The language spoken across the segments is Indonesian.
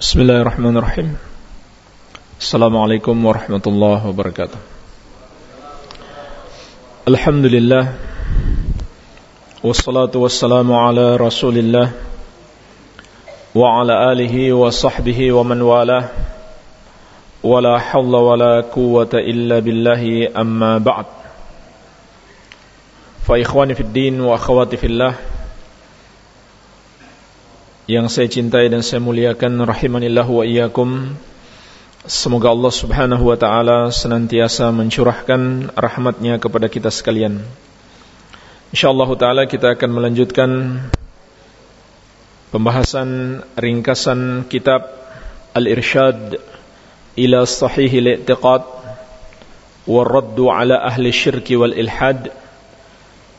بسم الله الرحمن الرحيم السلام عليكم ورحمة الله وبركاته الحمد لله والصلاة والسلام على رسول الله وعلى آله وصحبه ومن والاه ولا حول ولا قوة إلا بالله أما بعد فإخواني في الدين وأخواتي في الله yang saya cintai dan saya muliakan rahimanillah wa iyyakum. Semoga Allah Subhanahu wa taala senantiasa mencurahkan rahmatnya kepada kita sekalian. Insyaallah taala kita akan melanjutkan pembahasan ringkasan kitab Al-Irsyad ila Sahihil I'tiqad wa Raddu ala Ahli Syirki wal Ilhad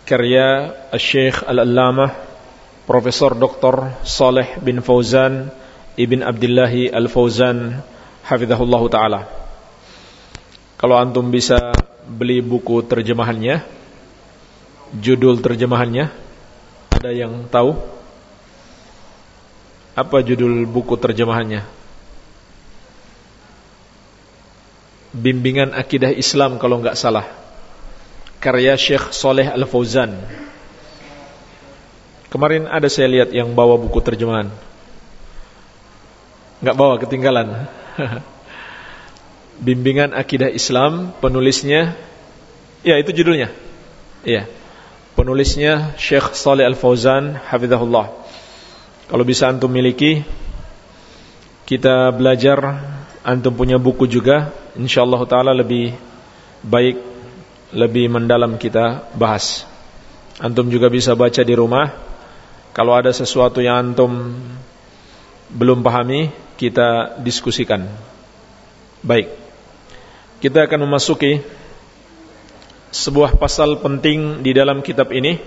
karya Al-Syekh Al-Allamah Profesor Dr. Saleh bin Fauzan Ibn Abdillahi Al-Fauzan Hafizahullah Ta'ala Kalau antum bisa beli buku terjemahannya Judul terjemahannya Ada yang tahu? Apa judul buku terjemahannya? Bimbingan Akidah Islam kalau enggak salah Karya Syekh Saleh Al-Fauzan Kemarin ada saya lihat yang bawa buku terjemahan. Enggak bawa ketinggalan. Bimbingan Akidah Islam, penulisnya ya itu judulnya. Iya. Penulisnya Syekh Saleh Al-Fauzan hafizahullah. Kalau bisa antum miliki kita belajar antum punya buku juga insyaallah taala lebih baik lebih mendalam kita bahas. Antum juga bisa baca di rumah kalau ada sesuatu yang antum belum pahami, kita diskusikan. Baik. Kita akan memasuki sebuah pasal penting di dalam kitab ini.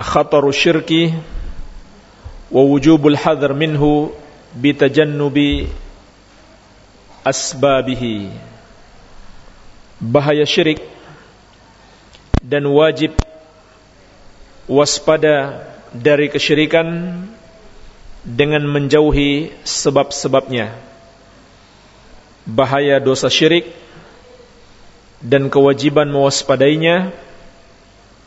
Khataru syirki wa wujubul hadar minhu bitajannubi asbabihi. Bahaya syirik dan wajib waspada dari kesyirikan dengan menjauhi sebab-sebabnya. Bahaya dosa syirik dan kewajiban mewaspadainya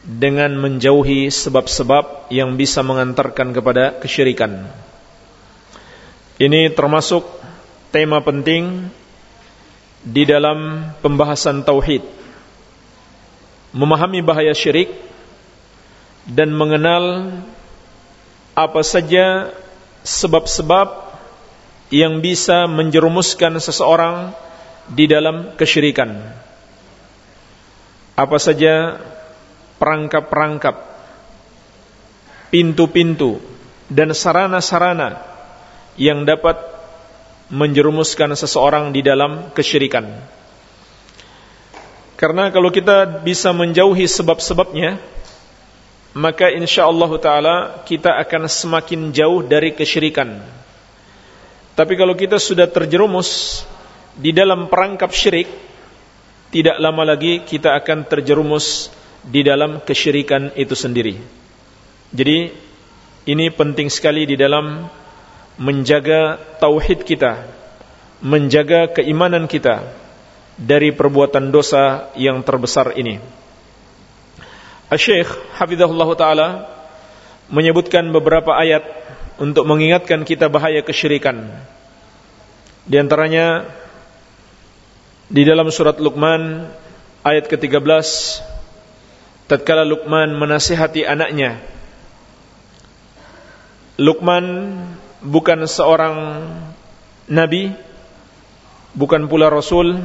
dengan menjauhi sebab-sebab yang bisa mengantarkan kepada kesyirikan. Ini termasuk tema penting di dalam pembahasan tauhid. Memahami bahaya syirik dan mengenal apa saja sebab-sebab yang bisa menjerumuskan seseorang di dalam kesyirikan. Apa saja perangkap-perangkap, pintu-pintu dan sarana-sarana yang dapat menjerumuskan seseorang di dalam kesyirikan. Karena kalau kita bisa menjauhi sebab-sebabnya, maka insyaallah taala kita akan semakin jauh dari kesyirikan. Tapi kalau kita sudah terjerumus di dalam perangkap syirik, tidak lama lagi kita akan terjerumus di dalam kesyirikan itu sendiri. Jadi ini penting sekali di dalam menjaga tauhid kita, menjaga keimanan kita dari perbuatan dosa yang terbesar ini. Syekh Hafizahullah Ta'ala menyebutkan beberapa ayat untuk mengingatkan kita bahaya kesyirikan. Di antaranya di dalam surat Luqman ayat ke-13 tatkala Luqman menasihati anaknya Luqman bukan seorang nabi bukan pula rasul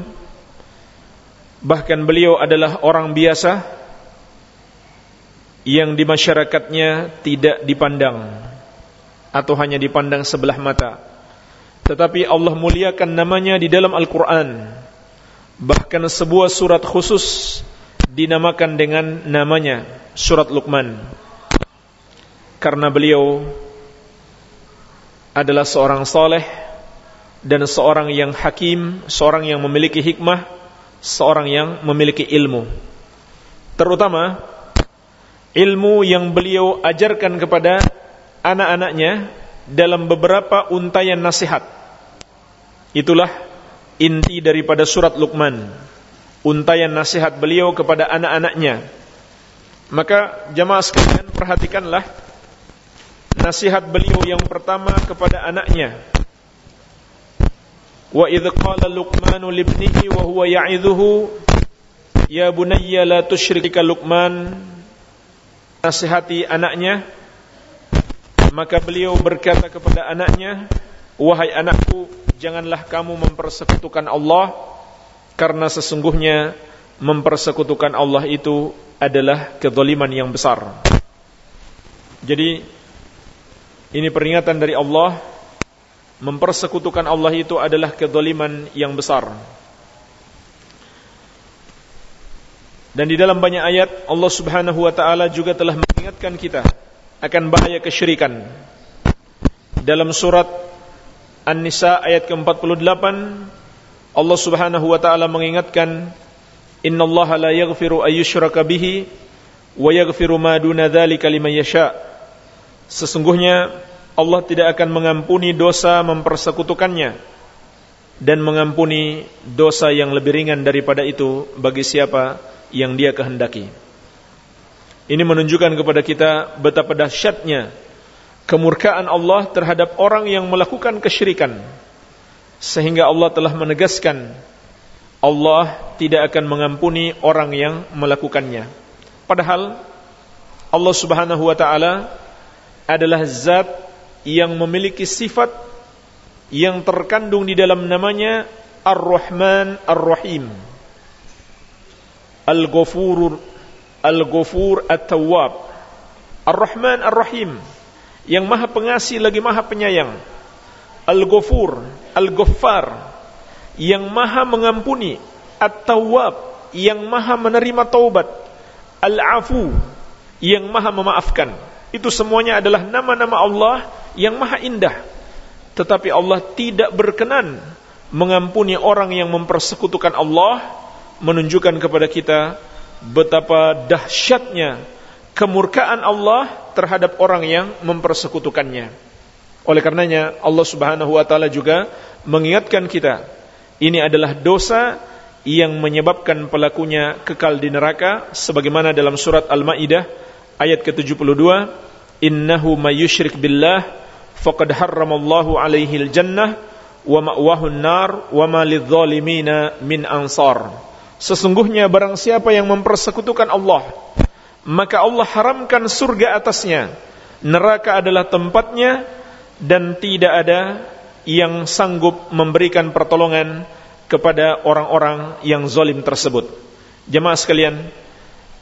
bahkan beliau adalah orang biasa yang di masyarakatnya tidak dipandang atau hanya dipandang sebelah mata. Tetapi Allah muliakan namanya di dalam Al-Qur'an. Bahkan sebuah surat khusus dinamakan dengan namanya surat Luqman. Karena beliau adalah seorang saleh dan seorang yang hakim seorang yang memiliki hikmah seorang yang memiliki ilmu. Terutama ilmu yang beliau ajarkan kepada anak-anaknya dalam beberapa untayan nasihat. Itulah inti daripada surat Luqman. Untayan nasihat beliau kepada anak-anaknya. Maka jamaah sekalian perhatikanlah nasihat beliau yang pertama kepada anaknya. Wa idh qala Luqman libnihi wa huwa ya'idhuhu ya bunayya la Luqman nasihati anaknya. Maka beliau berkata kepada anaknya wahai anakku janganlah kamu mempersekutukan Allah karena sesungguhnya mempersekutukan Allah itu adalah kezaliman yang besar. Jadi ini peringatan dari Allah mempersekutukan Allah itu adalah kezaliman yang besar dan di dalam banyak ayat Allah Subhanahu wa taala juga telah mengingatkan kita akan bahaya kesyirikan. Dalam surat An-Nisa ayat ke-48 Allah Subhanahu wa taala mengingatkan innallaha la yaghfiru ayyushraka bihi wa yaghfiru ma duna dzalika liman yasha. Sesungguhnya Allah tidak akan mengampuni dosa mempersekutukannya dan mengampuni dosa yang lebih ringan daripada itu bagi siapa yang dia kehendaki. Ini menunjukkan kepada kita betapa dahsyatnya kemurkaan Allah terhadap orang yang melakukan kesyirikan. Sehingga Allah telah menegaskan Allah tidak akan mengampuni orang yang melakukannya. Padahal Allah Subhanahu wa taala adalah zat yang memiliki sifat yang terkandung di dalam namanya Ar-Rahman Ar-Rahim. Al-Ghafur Al-Ghafur At-Tawwab. Ar-Rahman Ar-Rahim. Yang maha pengasih lagi maha penyayang. Al-Ghafur Al-Ghaffar. Yang maha mengampuni. At-Tawwab. Yang maha menerima taubat. Al-Afu. Yang maha memaafkan. Itu semuanya adalah nama-nama Allah Yang maha indah. Tetapi Allah tidak berkenan Mengampuni orang yang mempersekutukan Allah Menunjukkan kepada kita betapa dahsyatnya kemurkaan Allah terhadap orang yang mempersekutukannya. Oleh karenanya Allah Subhanahu wa taala juga mengingatkan kita, ini adalah dosa yang menyebabkan pelakunya kekal di neraka sebagaimana dalam surat Al-Maidah ayat ke-72, "Innahu may yusyrik billah faqad harramallahu alaihi al-jannah wa ma'wahu an-nar wa ma lidh-dhalimina min ansar." Sesungguhnya barang siapa yang mempersekutukan Allah Maka Allah haramkan surga atasnya. Neraka adalah tempatnya Dan tidak ada yang sanggup memberikan pertolongan Kepada orang-orang yang zalim tersebut. Jemaah sekalian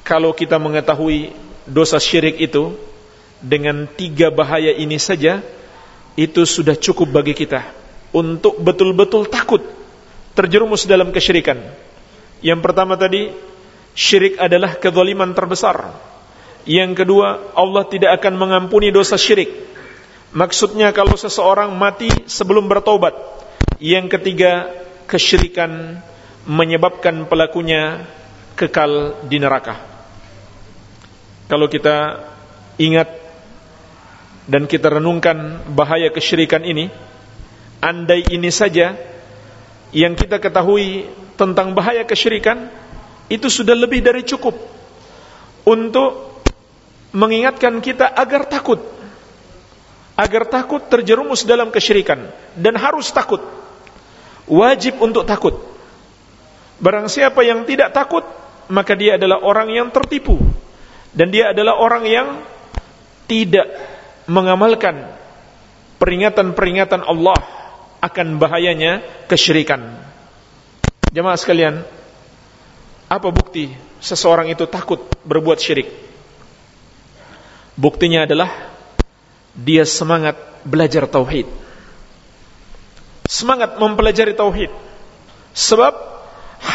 Kalau kita mengetahui dosa syirik itu Dengan tiga bahaya ini saja Itu sudah cukup bagi kita Untuk betul-betul takut Terjerumus dalam kesyirikan yang pertama tadi syirik adalah kezaliman terbesar. Yang kedua, Allah tidak akan mengampuni dosa syirik. Maksudnya kalau seseorang mati sebelum bertobat. Yang ketiga, kesyirikan menyebabkan pelakunya kekal di neraka. Kalau kita ingat dan kita renungkan bahaya kesyirikan ini, andai ini saja yang kita ketahui tentang bahaya kesyirikan itu sudah lebih dari cukup untuk mengingatkan kita agar takut. Agar takut terjerumus dalam kesyirikan dan harus takut. Wajib untuk takut. Barang siapa yang tidak takut maka dia adalah orang yang tertipu. Dan dia adalah orang yang tidak mengamalkan peringatan-peringatan Allah akan bahayanya kesyirikan Jemaah sekalian, apa bukti seseorang itu takut berbuat syirik? Buktinya adalah dia semangat belajar tauhid. Semangat mempelajari tauhid. Sebab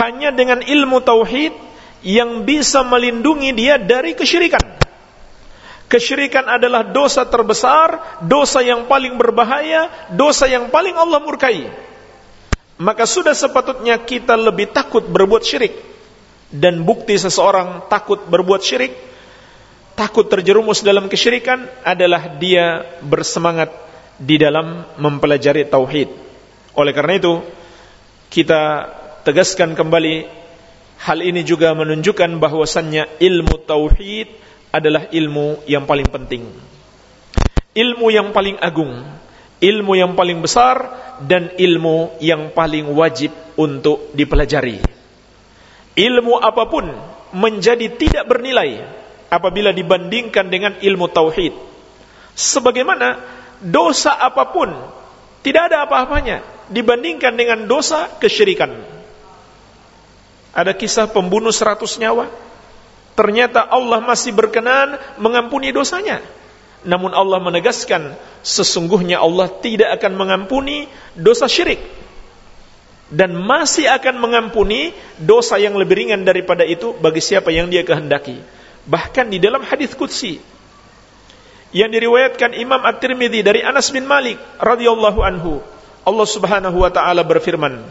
hanya dengan ilmu tauhid yang bisa melindungi dia dari kesyirikan. Kesyirikan adalah dosa terbesar, dosa yang paling berbahaya, dosa yang paling Allah murkai maka sudah sepatutnya kita lebih takut berbuat syirik. Dan bukti seseorang takut berbuat syirik, takut terjerumus dalam kesyirikan adalah dia bersemangat di dalam mempelajari tauhid. Oleh karena itu, kita tegaskan kembali hal ini juga menunjukkan bahwasannya ilmu tauhid adalah ilmu yang paling penting. Ilmu yang paling agung, ilmu yang paling besar dan ilmu yang paling wajib untuk dipelajari. Ilmu apa pun menjadi tidak bernilai apabila dibandingkan dengan ilmu tauhid. Sebagaimana dosa apa pun tidak ada apa-apanya dibandingkan dengan dosa kesyirikan. Ada kisah pembunuh seratus nyawa. Ternyata Allah masih berkenan mengampuni dosanya. Namun Allah menegaskan sesungguhnya Allah tidak akan mengampuni dosa syirik dan masih akan mengampuni dosa yang lebih ringan daripada itu bagi siapa yang dia kehendaki. Bahkan di dalam hadis qudsi yang diriwayatkan Imam At-Tirmidzi dari Anas bin Malik radhiyallahu anhu, Allah Subhanahu wa taala berfirman,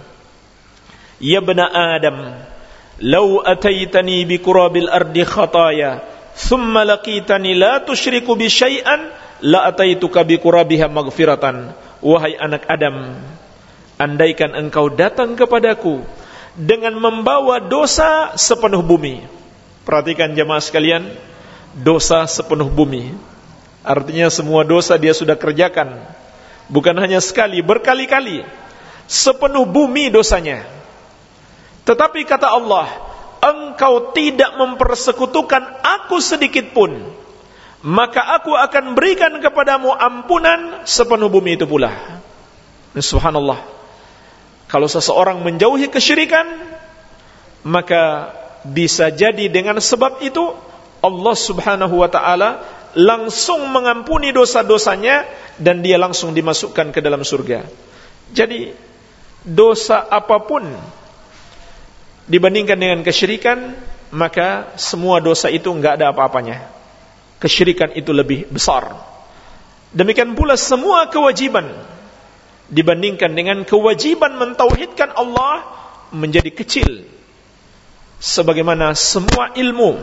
"Ya bani Adam, law ataitani bi qurabil ardi khataya, thumma laqitani la tusyriku bi syai'an, la ataituka bi qurabiha maghfiratan." Wahai anak Adam, andaikan engkau datang kepadaku dengan membawa dosa sepenuh bumi. Perhatikan jemaah sekalian, dosa sepenuh bumi. Artinya semua dosa dia sudah kerjakan Bukan hanya sekali, berkali-kali. Sepenuh bumi dosanya. Tetapi kata Allah, engkau tidak mempersekutukan aku sedikit pun. Maka aku akan berikan kepadamu ampunan sepenuh bumi itu pula. Subhanallah. Kalau seseorang menjauhi kesyirikan, maka bisa jadi dengan sebab itu Allah Subhanahu wa taala langsung mengampuni dosa-dosanya dan dia langsung dimasukkan ke dalam surga. Jadi dosa apa pun dibandingkan dengan kesyirikan, maka semua dosa itu enggak ada apa-apanya. Kesyirikan itu lebih besar. Demikian pula semua kewajiban dibandingkan dengan kewajiban mentauhidkan Allah menjadi kecil. Sebagaimana semua ilmu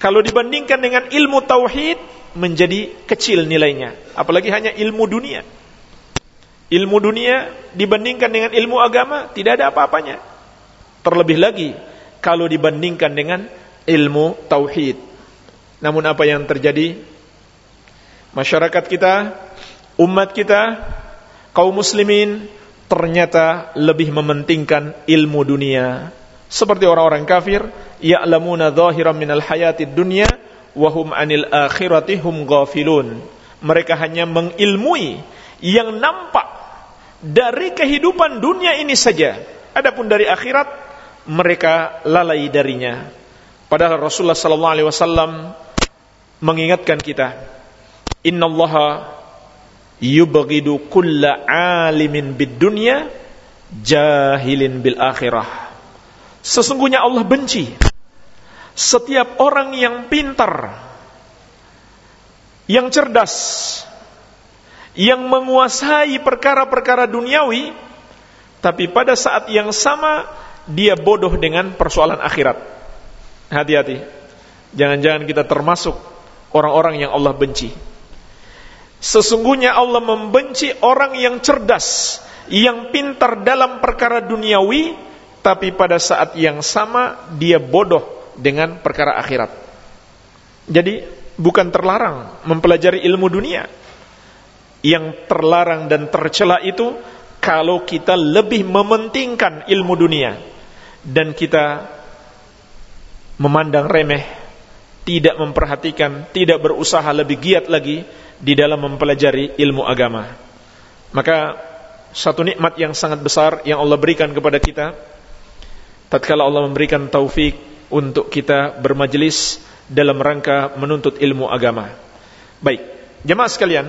kalau dibandingkan dengan ilmu tauhid menjadi kecil nilainya, apalagi hanya ilmu dunia. Ilmu dunia dibandingkan dengan ilmu agama tidak ada apa-apanya. Terlebih lagi kalau dibandingkan dengan ilmu tauhid. Namun apa yang terjadi? Masyarakat kita, umat kita, kaum muslimin ternyata lebih mementingkan ilmu dunia seperti orang-orang kafir ya'lamuna dhahiran minal hayatid dunya wa hum 'anil akhirati hum ghafilun mereka hanya mengilmui yang nampak dari kehidupan dunia ini saja adapun dari akhirat mereka lalai darinya. Padahal Rasulullah sallallahu alaihi wasallam mengingatkan kita innallaha yubghidu kulla alimin bid dunya jahilin bil akhirah. Sesungguhnya Allah benci setiap orang yang pintar, yang cerdas, yang menguasai perkara-perkara duniawi, tapi pada saat yang sama dia bodoh dengan persoalan akhirat. Hati-hati. Jangan-jangan kita termasuk orang-orang yang Allah benci. Sesungguhnya Allah membenci orang yang cerdas, yang pintar dalam perkara duniawi, tapi pada saat yang sama dia bodoh dengan perkara akhirat. Jadi bukan terlarang mempelajari ilmu dunia. Yang terlarang dan tercela itu kalau kita lebih mementingkan ilmu dunia dan kita memandang remeh, tidak memperhatikan, tidak berusaha lebih giat lagi di dalam mempelajari ilmu agama. Maka satu nikmat yang sangat besar yang Allah berikan kepada kita tatkala Allah memberikan taufik untuk kita bermajelis dalam rangka menuntut ilmu agama. Baik, jemaah sekalian,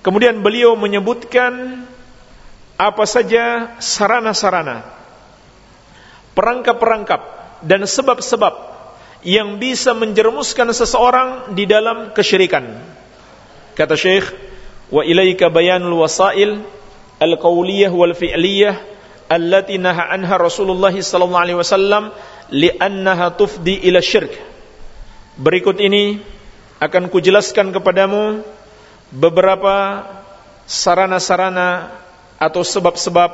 kemudian beliau menyebutkan apa saja sarana-sarana, perangkap-perangkap dan sebab-sebab yang bisa menjerumuskan seseorang di dalam kesyirikan. Kata Syekh, wa ilaika bayanul wasail al-qawliyah wal fi'liyah allati naha anha Rasulullah sallallahu alaihi wasallam li'annaha tufdi ila syirk. Berikut ini akan kujelaskan kepadamu beberapa sarana-sarana atau sebab-sebab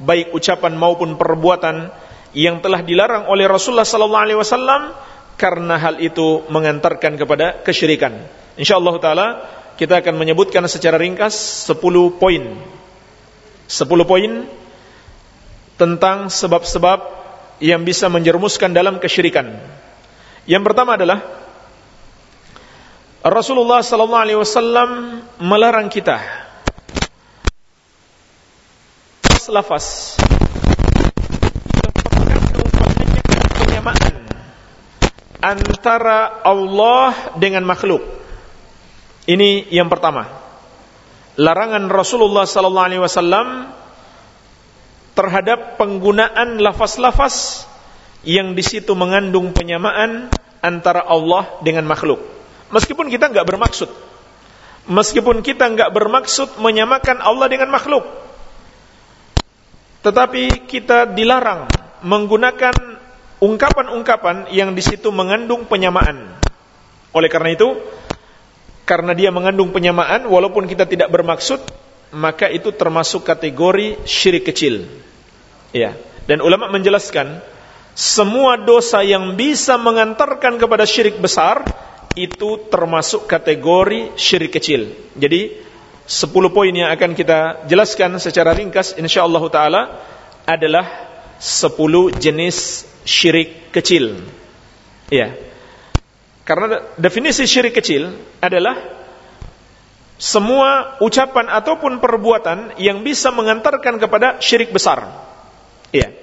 baik ucapan maupun perbuatan yang telah dilarang oleh Rasulullah sallallahu alaihi wasallam karena hal itu mengantarkan kepada kesyirikan. Insyaallah taala kita akan menyebutkan secara ringkas 10 poin. 10 poin tentang sebab-sebab yang bisa menjerumuskan dalam kesyirikan. Yang pertama adalah Rasulullah sallallahu alaihi wasallam melarang kita lafaz penyamaan antara Allah dengan makhluk. Ini yang pertama. Larangan Rasulullah sallallahu alaihi wasallam terhadap penggunaan lafaz-lafaz yang di situ mengandung penyamaan antara Allah dengan makhluk. Meskipun kita nggak bermaksud. Meskipun kita nggak bermaksud menyamakan Allah dengan makhluk. Tetapi kita dilarang menggunakan ungkapan-ungkapan yang di situ mengandung penyamaan. Oleh karena itu, karena dia mengandung penyamaan, walaupun kita tidak bermaksud, maka itu termasuk kategori syirik kecil. Ya. Dan ulama menjelaskan, semua dosa yang bisa mengantarkan kepada syirik besar itu termasuk kategori syirik kecil. Jadi 10 poin yang akan kita jelaskan secara ringkas insyaallah taala adalah 10 jenis syirik kecil. Ya. Karena definisi syirik kecil adalah semua ucapan ataupun perbuatan yang bisa mengantarkan kepada syirik besar. Ya.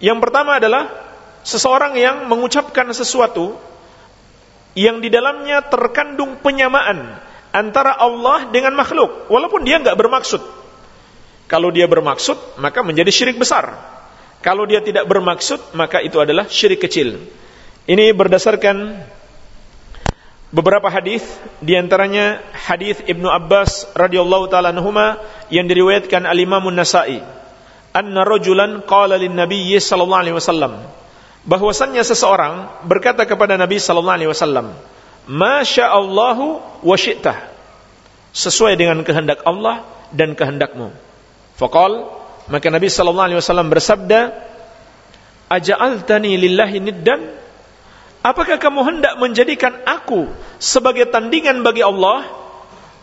Yang pertama adalah seseorang yang mengucapkan sesuatu yang di dalamnya terkandung penyamaan antara Allah dengan makhluk walaupun dia nggak bermaksud kalau dia bermaksud maka menjadi syirik besar kalau dia tidak bermaksud maka itu adalah syirik kecil ini berdasarkan beberapa hadis di antaranya hadis Ibnu Abbas radhiyallahu taala anhuma yang diriwayatkan Al Imam An-Nasa'i anna rajulan qala lin sallallahu alaihi wasallam bahwasannya seseorang berkata kepada Nabi sallallahu alaihi wasallam, "Masya Allahu wa syi'tah." Sesuai dengan kehendak Allah dan kehendakmu. Faqal, maka Nabi sallallahu alaihi wasallam bersabda, "Aja'altani lillahi niddan?" Apakah kamu hendak menjadikan aku sebagai tandingan bagi Allah?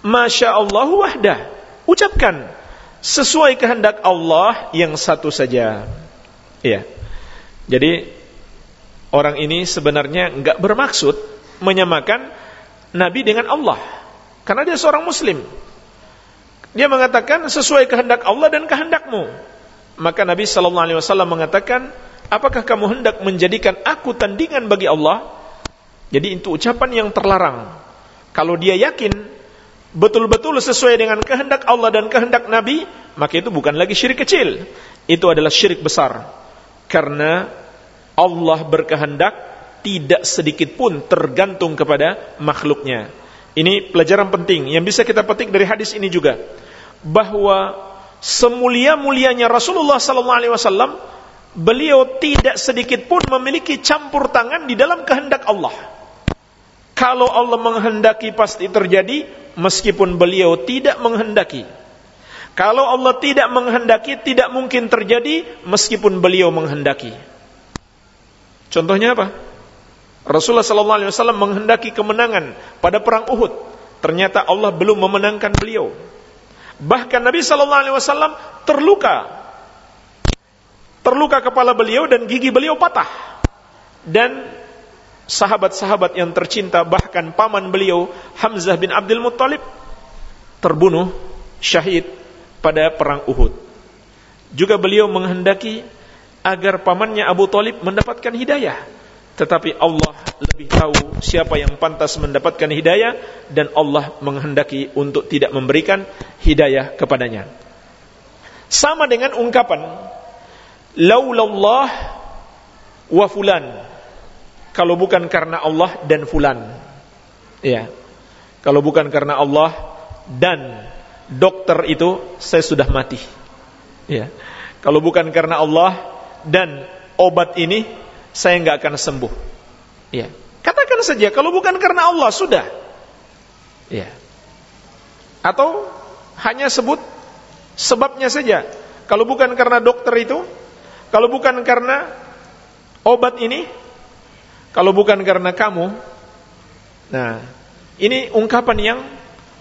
Masya Allah wahdah. Ucapkan sesuai kehendak Allah yang satu saja. Ya. Jadi orang ini sebenarnya enggak bermaksud menyamakan Nabi dengan Allah. Karena dia seorang muslim. Dia mengatakan sesuai kehendak Allah dan kehendakmu. Maka Nabi sallallahu alaihi wasallam mengatakan, "Apakah kamu hendak menjadikan aku tandingan bagi Allah?" Jadi itu ucapan yang terlarang. Kalau dia yakin betul-betul sesuai dengan kehendak Allah dan kehendak Nabi, maka itu bukan lagi syirik kecil. Itu adalah syirik besar. Karena Allah berkehendak tidak sedikit pun tergantung kepada makhluknya. Ini pelajaran penting yang bisa kita petik dari hadis ini juga bahwa semulia-mulianya Rasulullah sallallahu alaihi wasallam beliau tidak sedikit pun memiliki campur tangan di dalam kehendak Allah. Kalau Allah menghendaki pasti terjadi meskipun beliau tidak menghendaki. Kalau Allah tidak menghendaki tidak mungkin terjadi meskipun beliau menghendaki. Contohnya apa? Rasulullah wasallam menghendaki kemenangan pada perang Uhud. Ternyata Allah belum memenangkan beliau. Bahkan Nabi wasallam terluka. Terluka kepala beliau dan gigi beliau patah. Dan sahabat-sahabat yang tercinta bahkan paman beliau Hamzah bin Abdul Muttalib terbunuh syahid pada perang Uhud. Juga beliau menghendaki agar pamannya Abu Talib mendapatkan hidayah. Tetapi Allah lebih tahu siapa yang pantas mendapatkan hidayah dan Allah menghendaki untuk tidak memberikan hidayah kepadanya. Sama dengan ungkapan laulallah wa fulan. Kalau bukan karena Allah dan fulan. Ya. Kalau bukan karena Allah dan dokter itu saya sudah mati. Ya. Kalau bukan karena Allah dan obat ini saya nggak akan sembuh. Ya. Katakan saja kalau bukan karena Allah sudah. Ya. Atau hanya sebut sebabnya saja. Kalau bukan karena dokter itu, kalau bukan karena obat ini, kalau bukan karena kamu, nah ini ungkapan yang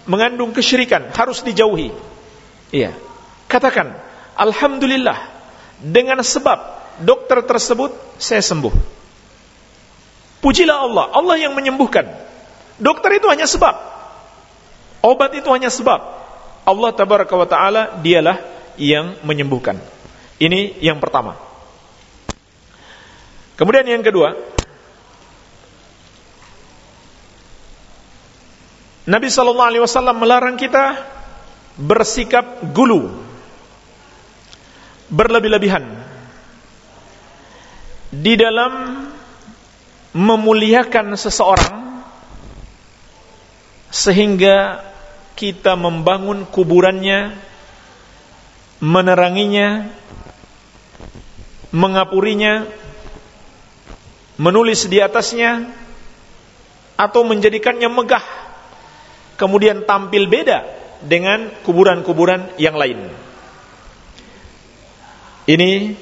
mengandung kesyirikan, harus dijauhi. Iya. Katakan, Alhamdulillah, dengan sebab dokter tersebut saya sembuh. Pujilah Allah, Allah yang menyembuhkan. Dokter itu hanya sebab. Obat itu hanya sebab. Allah tabaraka wa taala dialah yang menyembuhkan. Ini yang pertama. Kemudian yang kedua, Nabi sallallahu alaihi wasallam melarang kita bersikap gulu, berlebih-lebihan di dalam memuliakan seseorang sehingga kita membangun kuburannya, meneranginya, mengapurinya, menulis di atasnya, atau menjadikannya megah, kemudian tampil beda dengan kuburan-kuburan yang lain. Ini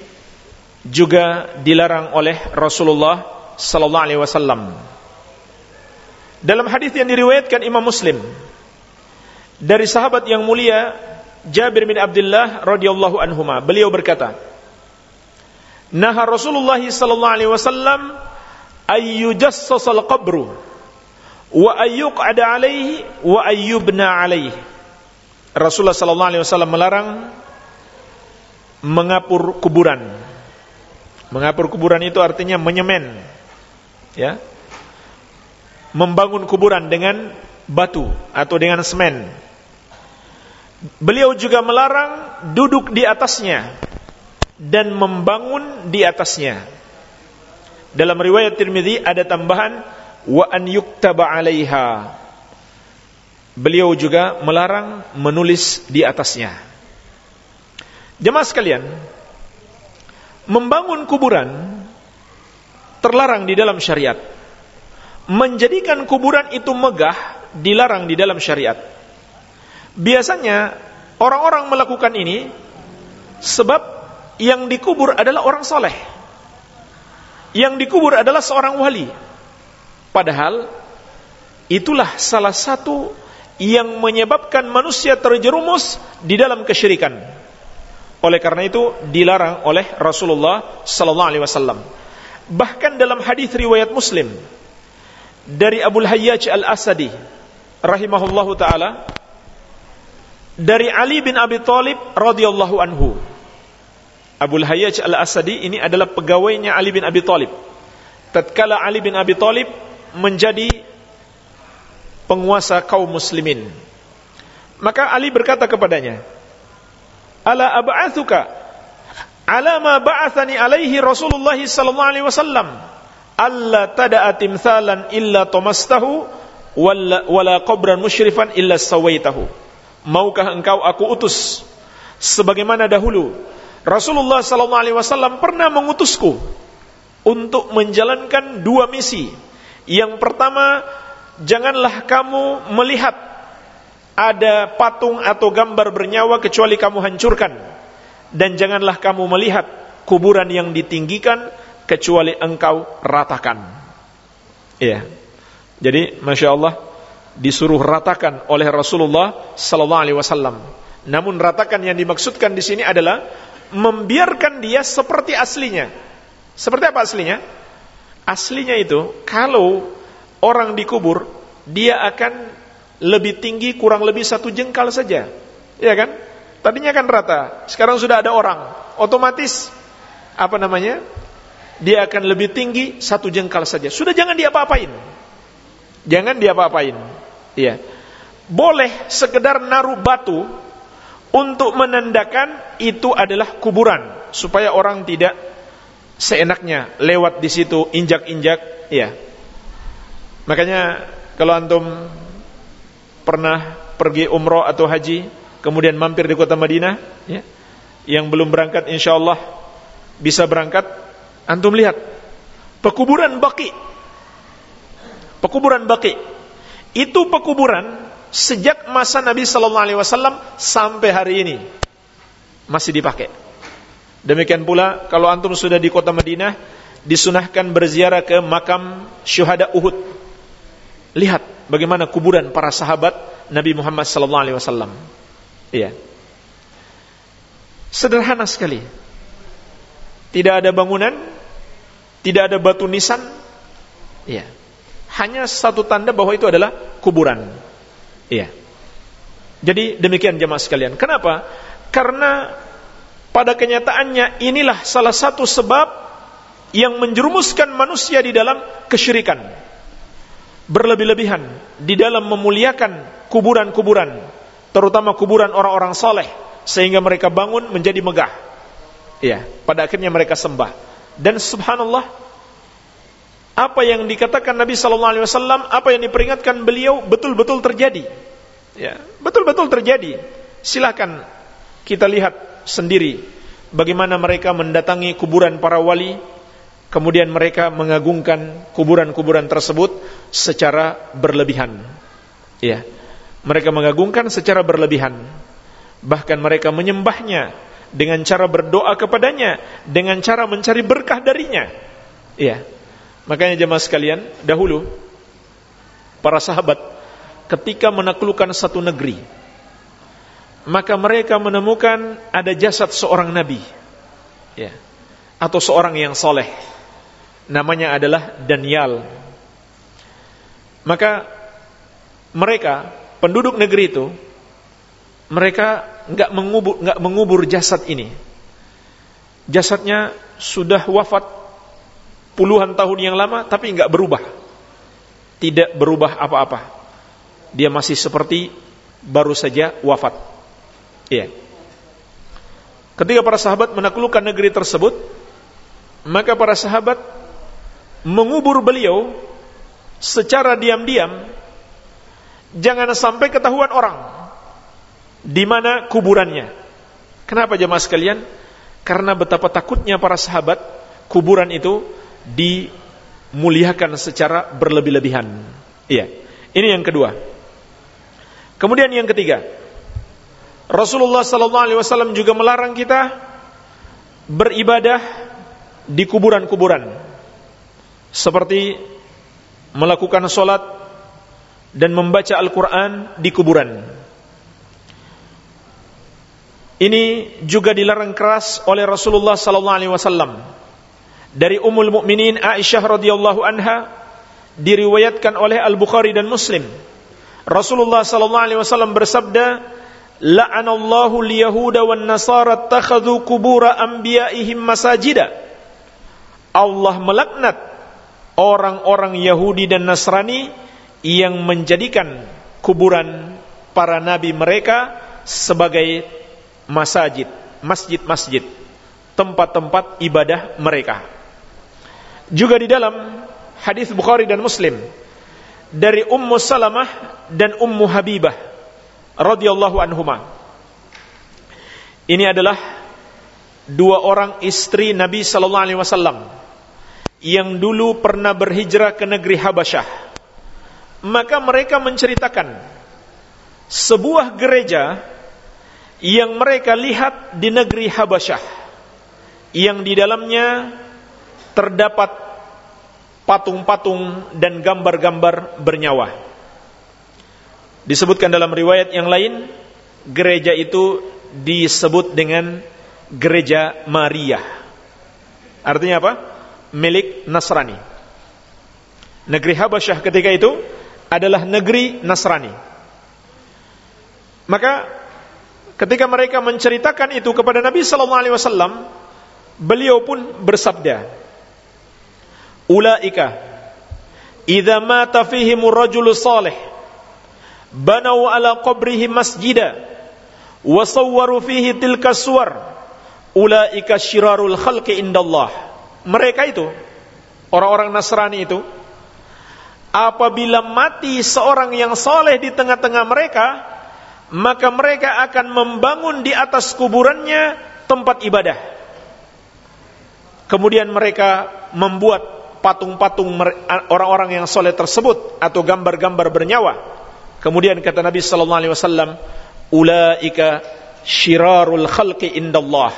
juga dilarang oleh Rasulullah sallallahu alaihi wasallam. Dalam hadis yang diriwayatkan Imam Muslim dari sahabat yang mulia Jabir bin Abdullah radhiyallahu anhuma, beliau berkata, "Naha Rasulullah sallallahu alaihi wasallam ayyujassasal qabru wa ayyuq'ada alaihi wa ayyubna alaihi." Rasulullah sallallahu alaihi wasallam melarang mengapur kuburan. Mengapur kuburan itu artinya menyemen. Ya. Membangun kuburan dengan batu atau dengan semen. Beliau juga melarang duduk di atasnya dan membangun di atasnya. Dalam riwayat Tirmidzi ada tambahan wa an yuktaba 'alaiha. Beliau juga melarang menulis di atasnya. Jemaah sekalian, membangun kuburan terlarang di dalam syariat. Menjadikan kuburan itu megah dilarang di dalam syariat. Biasanya orang-orang melakukan ini sebab yang dikubur adalah orang soleh. Yang dikubur adalah seorang wali. Padahal itulah salah satu yang menyebabkan manusia terjerumus di dalam kesyirikan. Oleh karena itu dilarang oleh Rasulullah sallallahu alaihi wasallam. Bahkan dalam hadis riwayat Muslim dari Abu Hayyaj Al-Asadi rahimahullahu taala dari Ali bin Abi Thalib radhiyallahu anhu. Abu Hayyaj Al-Asadi ini adalah pegawainya Ali bin Abi Thalib. Tatkala Ali bin Abi Thalib menjadi penguasa kaum muslimin. Maka Ali berkata kepadanya, "Ala ab'atsuka ala ma ba'athani alaihi Rasulullah sallallahu alaihi wasallam, alla tada'a timthalan illa tamastahu wala, wala qabran musyrifan illa sawaitahu." maukah engkau aku utus sebagaimana dahulu Rasulullah sallallahu alaihi wasallam pernah mengutusku untuk menjalankan dua misi. Yang pertama, janganlah kamu melihat ada patung atau gambar bernyawa kecuali kamu hancurkan. Dan janganlah kamu melihat kuburan yang ditinggikan kecuali engkau ratakan. Iya. Jadi, masya Allah, disuruh ratakan oleh Rasulullah sallallahu alaihi wasallam. Namun ratakan yang dimaksudkan di sini adalah membiarkan dia seperti aslinya. Seperti apa aslinya? Aslinya itu kalau orang dikubur dia akan lebih tinggi kurang lebih satu jengkal saja, ya kan? Tadinya kan rata, sekarang sudah ada orang, otomatis apa namanya? Dia akan lebih tinggi satu jengkal saja. Sudah jangan diapa-apain. Jangan diapa-apain. Iya. Boleh sekedar naruh batu untuk menandakan itu adalah kuburan supaya orang tidak seenaknya lewat di situ injak-injak, ya. Makanya kalau antum pernah pergi umroh atau haji, kemudian mampir di kota Madinah, ya, yang belum berangkat insyaallah bisa berangkat, antum lihat pekuburan baki, pekuburan baki itu pekuburan sejak masa Nabi Sallallahu Alaihi Wasallam sampai hari ini masih dipakai. Demikian pula kalau antum sudah di kota Madinah disunahkan berziarah ke makam syuhada Uhud. Lihat bagaimana kuburan para sahabat Nabi Muhammad sallallahu alaihi wasallam. Iya. Sederhana sekali. Tidak ada bangunan, tidak ada batu nisan. Iya. Hanya satu tanda bahwa itu adalah kuburan. Iya. Jadi demikian jemaah sekalian. Kenapa? Karena pada kenyataannya inilah salah satu sebab yang menjerumuskan manusia di dalam kesyirikan. Berlebih-lebihan di dalam memuliakan kuburan-kuburan, terutama kuburan orang-orang soleh, sehingga mereka bangun menjadi megah. Ya, pada akhirnya mereka sembah. Dan subhanallah, apa yang dikatakan Nabi Sallallahu Alaihi Wasallam, apa yang diperingatkan beliau betul-betul terjadi. Ya, betul-betul terjadi. Silakan kita lihat sendiri bagaimana mereka mendatangi kuburan para wali, kemudian mereka mengagungkan kuburan-kuburan tersebut secara berlebihan. Ya. Mereka mengagungkan secara berlebihan. Bahkan mereka menyembahnya dengan cara berdoa kepadanya, dengan cara mencari berkah darinya. Ya. Makanya jemaah sekalian, dahulu para sahabat ketika menaklukkan satu negeri, maka mereka menemukan ada jasad seorang nabi. Ya. Atau seorang yang soleh namanya adalah Daniel. Maka mereka penduduk negeri itu mereka nggak mengubur nggak mengubur jasad ini. Jasadnya sudah wafat puluhan tahun yang lama tapi nggak berubah. Tidak berubah apa-apa. Dia masih seperti baru saja wafat. Iya. Ketika para sahabat menaklukkan negeri tersebut, maka para sahabat mengubur beliau secara diam-diam jangan sampai ketahuan orang di mana kuburannya. Kenapa jemaah sekalian? Karena betapa takutnya para sahabat kuburan itu dimuliakan secara berlebih-lebihan. Iya. Ini yang kedua. Kemudian yang ketiga, Rasulullah sallallahu alaihi wasallam juga melarang kita beribadah di kuburan-kuburan seperti melakukan solat dan membaca Al-Quran di kuburan. Ini juga dilarang keras oleh Rasulullah sallallahu alaihi wasallam. Dari Ummul Mukminin Aisyah radhiyallahu anha diriwayatkan oleh Al-Bukhari dan Muslim. Rasulullah sallallahu alaihi wasallam bersabda, "La'anallahu al-yahuda wan nasara takhadhu qubur anbiya'ihim masajida." Allah melaknat orang-orang Yahudi dan Nasrani yang menjadikan kuburan para nabi mereka sebagai masjid, masjid-masjid, tempat-tempat ibadah mereka. Juga di dalam hadis Bukhari dan Muslim dari Ummu Salamah dan Ummu Habibah radhiyallahu anhuma. Ini adalah dua orang istri Nabi sallallahu alaihi wasallam yang dulu pernah berhijrah ke negeri Habasyah. Maka mereka menceritakan sebuah gereja yang mereka lihat di negeri Habasyah yang di dalamnya terdapat patung-patung dan gambar-gambar bernyawa. Disebutkan dalam riwayat yang lain, gereja itu disebut dengan gereja Maria. Artinya apa? Milik Nasrani. Negeri Habasyah ketika itu adalah negeri Nasrani. Maka ketika mereka menceritakan itu kepada Nabi sallallahu alaihi wasallam, beliau pun bersabda, "Ulaika idza mata fihim rajul salih banau ala qabrihi masjida wa sawwaru fihi tilka suwar ulaika syirarul khalqi indallah." Mereka itu orang-orang Nasrani itu apabila mati seorang yang soleh di tengah-tengah mereka maka mereka akan membangun di atas kuburannya tempat ibadah kemudian mereka membuat patung-patung orang-orang yang soleh tersebut atau gambar-gambar bernyawa Kemudian kata Nabi sallallahu alaihi wasallam, "Ulaika syirarul khalqi indallah."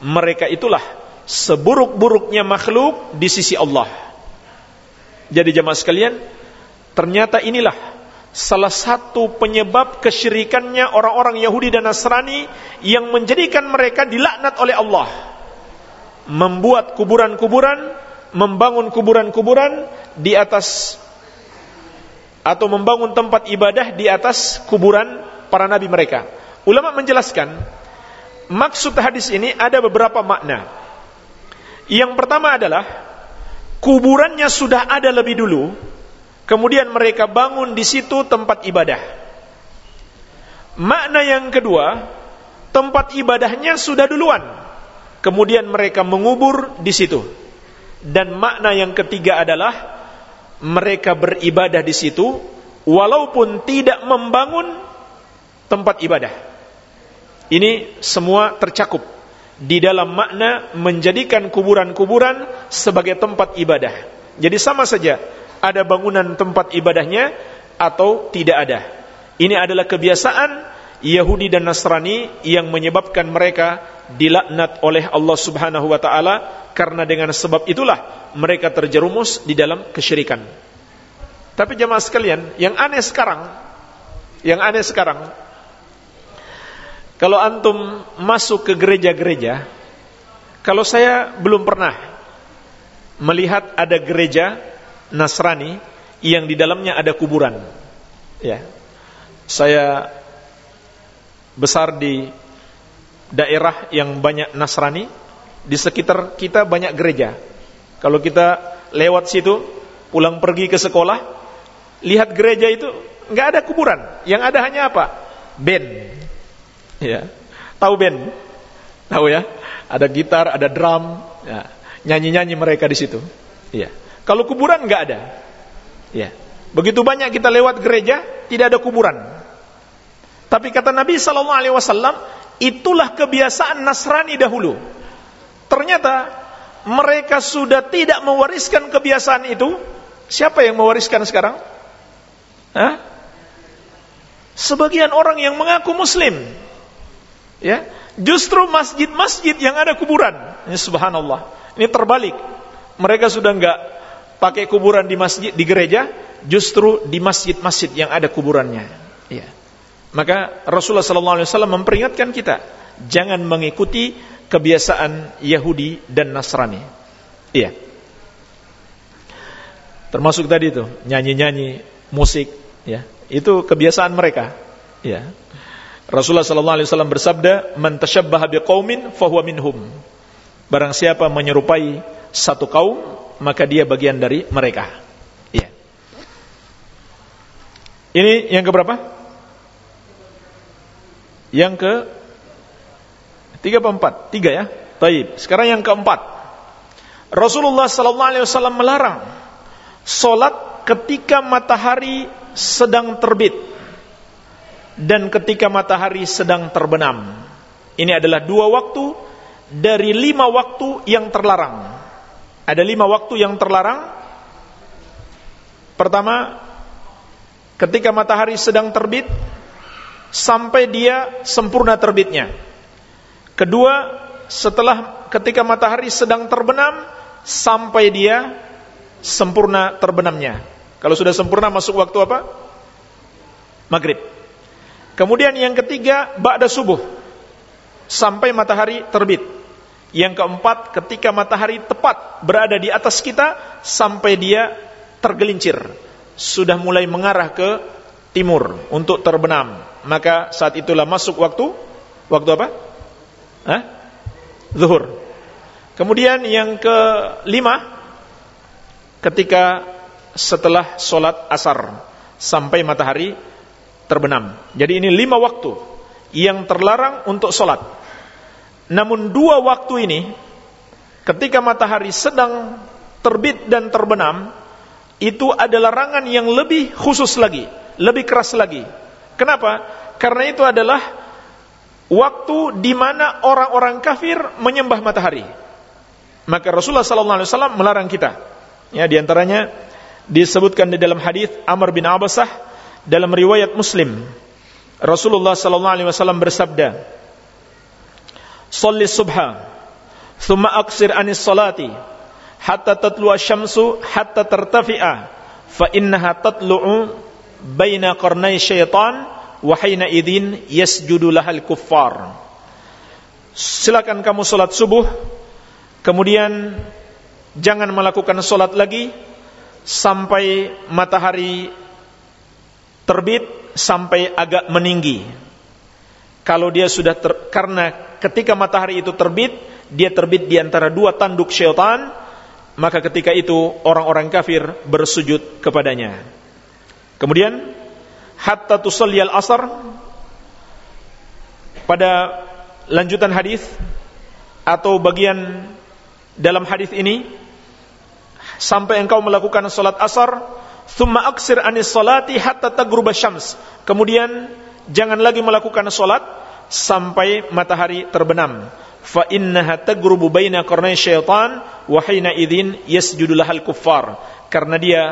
Mereka itulah seburuk-buruknya makhluk di sisi Allah. Jadi jemaah sekalian, ternyata inilah salah satu penyebab kesyirikannya orang-orang Yahudi dan Nasrani yang menjadikan mereka dilaknat oleh Allah. Membuat kuburan-kuburan, membangun kuburan-kuburan di atas atau membangun tempat ibadah di atas kuburan para nabi mereka. Ulama menjelaskan maksud hadis ini ada beberapa makna. Yang pertama adalah kuburannya sudah ada lebih dulu, kemudian mereka bangun di situ tempat ibadah. Makna yang kedua, tempat ibadahnya sudah duluan, kemudian mereka mengubur di situ. Dan makna yang ketiga adalah mereka beribadah di situ walaupun tidak membangun tempat ibadah. Ini semua tercakup di dalam makna menjadikan kuburan-kuburan sebagai tempat ibadah. Jadi sama saja ada bangunan tempat ibadahnya atau tidak ada. Ini adalah kebiasaan Yahudi dan Nasrani yang menyebabkan mereka dilaknat oleh Allah Subhanahu wa taala karena dengan sebab itulah mereka terjerumus di dalam kesyirikan. Tapi jemaah sekalian, yang aneh sekarang, yang aneh sekarang, kalau antum masuk ke gereja-gereja, kalau saya belum pernah melihat ada gereja Nasrani yang di dalamnya ada kuburan. Ya. Saya besar di daerah yang banyak Nasrani, di sekitar kita banyak gereja. Kalau kita lewat situ, pulang pergi ke sekolah, lihat gereja itu nggak ada kuburan, yang ada hanya apa? Band. Ya. Tahu band? Tahu ya? Ada gitar, ada drum, ya. nyanyi-nyanyi mereka di situ. Ya. Kalau kuburan nggak ada. Ya. Begitu banyak kita lewat gereja, tidak ada kuburan. Tapi kata Nabi Sallallahu Alaihi Wasallam, itulah kebiasaan Nasrani dahulu. Ternyata mereka sudah tidak mewariskan kebiasaan itu. Siapa yang mewariskan sekarang? Hah? Sebagian orang yang mengaku Muslim, ya, justru masjid-masjid yang ada kuburan. Ini subhanallah. Ini terbalik. Mereka sudah enggak pakai kuburan di masjid di gereja, justru di masjid-masjid yang ada kuburannya. Ya. Maka Rasulullah sallallahu alaihi wasallam memperingatkan kita, jangan mengikuti kebiasaan Yahudi dan Nasrani. Iya. Termasuk tadi itu, nyanyi-nyanyi, musik, ya. Itu kebiasaan mereka. Ya. Rasulullah sallallahu alaihi wasallam bersabda, "Man tashabbaha biqaumin fahuwa minhum." Barang siapa menyerupai satu kaum, maka dia bagian dari mereka. Iya. Ini yang keberapa? Yang ke tiga empat? Tiga ya. Taib. Sekarang yang keempat. Rasulullah Sallallahu Alaihi Wasallam melarang solat ketika matahari sedang terbit dan ketika matahari sedang terbenam. Ini adalah dua waktu dari lima waktu yang terlarang. Ada lima waktu yang terlarang. Pertama, ketika matahari sedang terbit sampai dia sempurna terbitnya. Kedua, setelah ketika matahari sedang terbenam sampai dia sempurna terbenamnya. Kalau sudah sempurna masuk waktu apa? Maghrib. Kemudian yang ketiga, ba'da subuh. Sampai matahari terbit. Yang keempat, ketika matahari tepat berada di atas kita sampai dia tergelincir. Sudah mulai mengarah ke timur untuk terbenam. Maka saat itulah masuk waktu waktu apa? Hah? Zuhur. Kemudian yang kelima ketika setelah sholat asar sampai matahari terbenam. Jadi ini lima waktu yang terlarang untuk sholat. Namun dua waktu ini ketika matahari sedang terbit dan terbenam itu adalah larangan yang lebih khusus lagi lebih keras lagi. Kenapa? Karena itu adalah waktu di mana orang-orang kafir menyembah matahari. Maka Rasulullah wasallam melarang kita. Ya, di antaranya disebutkan di dalam hadis Amr bin Abbasah dalam riwayat Muslim Rasulullah sallallahu alaihi wasallam bersabda Shalli subha thumma aqsir anis salati hatta tatlu asy-syamsu hatta tartafi'a fa innaha tatlu'u baina qarnai syaitan wa hina idzin yasjudu lahal kuffar. Silakan kamu salat subuh kemudian jangan melakukan salat lagi sampai matahari terbit sampai agak meninggi. Kalau dia sudah ter, karena ketika matahari itu terbit, dia terbit di antara dua tanduk syaitan, maka ketika itu orang-orang kafir bersujud kepadanya. Kemudian hatta tusalliyal asar pada lanjutan hadis atau bagian dalam hadis ini sampai engkau melakukan salat asar thumma aksir anis salati hatta tagruba syams. Kemudian jangan lagi melakukan salat sampai matahari terbenam. Fa innaha tagrubu baina qarnai syaitan wa hina idzin yasjudu lahal kuffar. Karena dia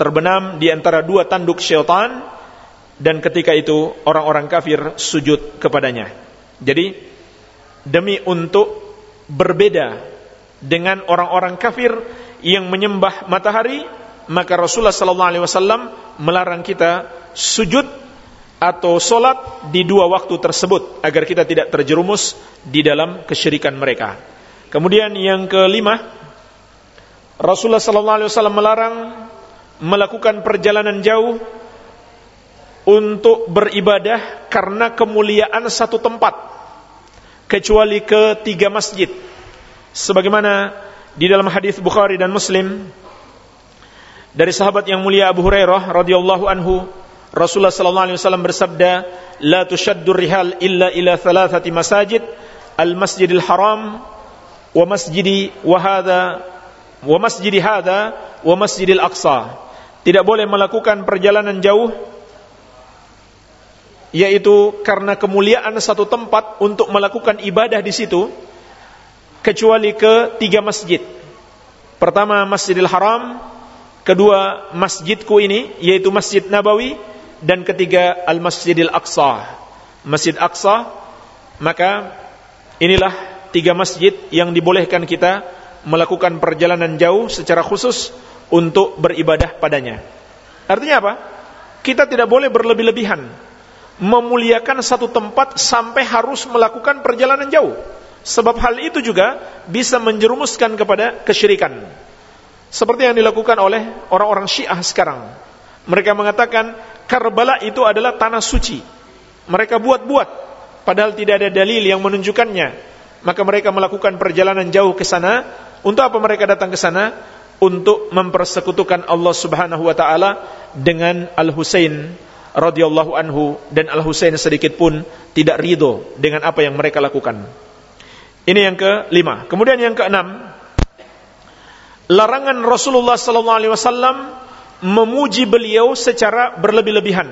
terbenam di antara dua tanduk syaitan dan ketika itu orang-orang kafir sujud kepadanya. Jadi demi untuk berbeda dengan orang-orang kafir yang menyembah matahari maka Rasulullah sallallahu alaihi wasallam melarang kita sujud atau solat di dua waktu tersebut agar kita tidak terjerumus di dalam kesyirikan mereka. Kemudian yang kelima, Rasulullah sallallahu alaihi wasallam melarang melakukan perjalanan jauh untuk beribadah karena kemuliaan satu tempat kecuali ke tiga masjid. Sebagaimana di dalam hadis Bukhari dan Muslim dari sahabat yang mulia Abu Hurairah radhiyallahu anhu, Rasulullah sallallahu alaihi wasallam bersabda, "La tushaddu rihal illa ila thalathati masajid, al-Masjidil Haram wa masjidi wa hadha wa masjidi hadha wa Masjidil Aqsa." Tidak boleh melakukan perjalanan jauh yaitu karena kemuliaan satu tempat untuk melakukan ibadah di situ kecuali ke tiga masjid. Pertama Masjidil Haram, kedua masjidku ini yaitu Masjid Nabawi dan ketiga Al-Masjidil Aqsa. Masjid Aqsa maka inilah tiga masjid yang dibolehkan kita melakukan perjalanan jauh secara khusus untuk beribadah padanya. Artinya apa? Kita tidak boleh berlebih-lebihan memuliakan satu tempat sampai harus melakukan perjalanan jauh. Sebab hal itu juga bisa menjerumuskan kepada kesyirikan. Seperti yang dilakukan oleh orang-orang Syiah sekarang. Mereka mengatakan Karbala itu adalah tanah suci. Mereka buat-buat padahal tidak ada dalil yang menunjukkannya. Maka mereka melakukan perjalanan jauh ke sana. Untuk apa mereka datang ke sana? Untuk mempersekutukan Allah Subhanahu wa taala dengan Al-Husain radhiyallahu anhu dan Al-Husain sedikit pun tidak ridho dengan apa yang mereka lakukan. Ini yang kelima. Kemudian yang keenam, larangan Rasulullah sallallahu alaihi wasallam memuji beliau secara berlebih-lebihan.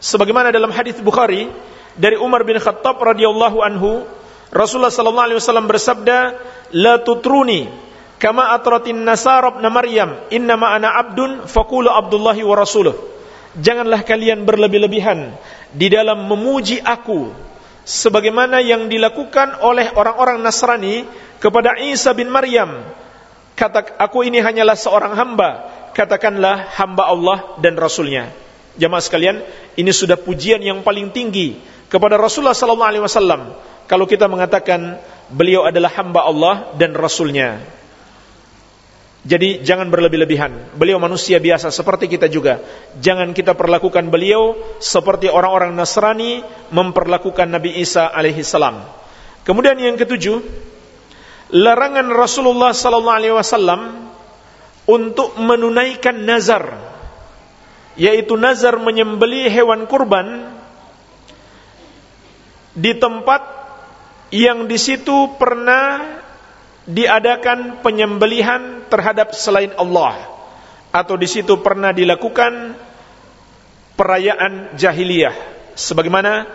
Sebagaimana dalam hadis Bukhari dari Umar bin Khattab radhiyallahu anhu, Rasulullah sallallahu alaihi wasallam bersabda, "La tutruni kama atratin nasara ibn Maryam, innama ana abdun faqulu Abdullahi wa rasuluh." Janganlah kalian berlebih-lebihan di dalam memuji aku sebagaimana yang dilakukan oleh orang-orang Nasrani kepada Isa bin Maryam kata aku ini hanyalah seorang hamba katakanlah hamba Allah dan Rasulnya jamaah sekalian ini sudah pujian yang paling tinggi kepada Rasulullah sallallahu alaihi wasallam kalau kita mengatakan beliau adalah hamba Allah dan Rasulnya jadi jangan berlebih-lebihan. Beliau manusia biasa seperti kita juga. Jangan kita perlakukan beliau seperti orang-orang Nasrani memperlakukan Nabi Isa alaihi salam. Kemudian yang ketujuh, larangan Rasulullah sallallahu alaihi wasallam untuk menunaikan nazar yaitu nazar menyembeli hewan kurban di tempat yang di situ pernah diadakan penyembelihan terhadap selain Allah atau di situ pernah dilakukan perayaan jahiliyah. Sebagaimana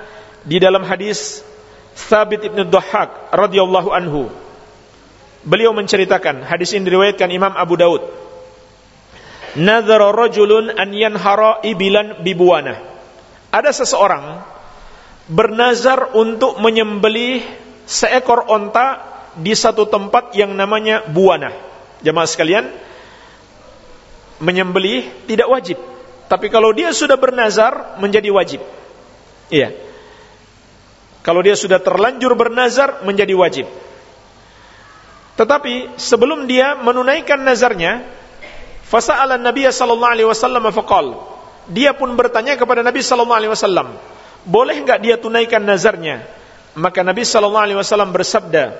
di dalam hadis Thabit ibn Dhahhak radhiyallahu anhu Beliau menceritakan hadis ini diriwayatkan Imam Abu Daud. Nadhara rajulun an yanhara ibilan bibuana. Ada seseorang bernazar untuk menyembelih seekor onta di satu tempat yang namanya buana. Jemaah sekalian, menyembelih tidak wajib. Tapi kalau dia sudah bernazar menjadi wajib. Iya. Kalau dia sudah terlanjur bernazar menjadi wajib. Tetapi sebelum dia menunaikan nazarnya, Fasa'ala Nabi sallallahu alaihi wasallam faqal. Dia pun bertanya kepada Nabi sallallahu alaihi wasallam, "Boleh enggak dia tunaikan nazarnya?" Maka Nabi sallallahu alaihi wasallam bersabda,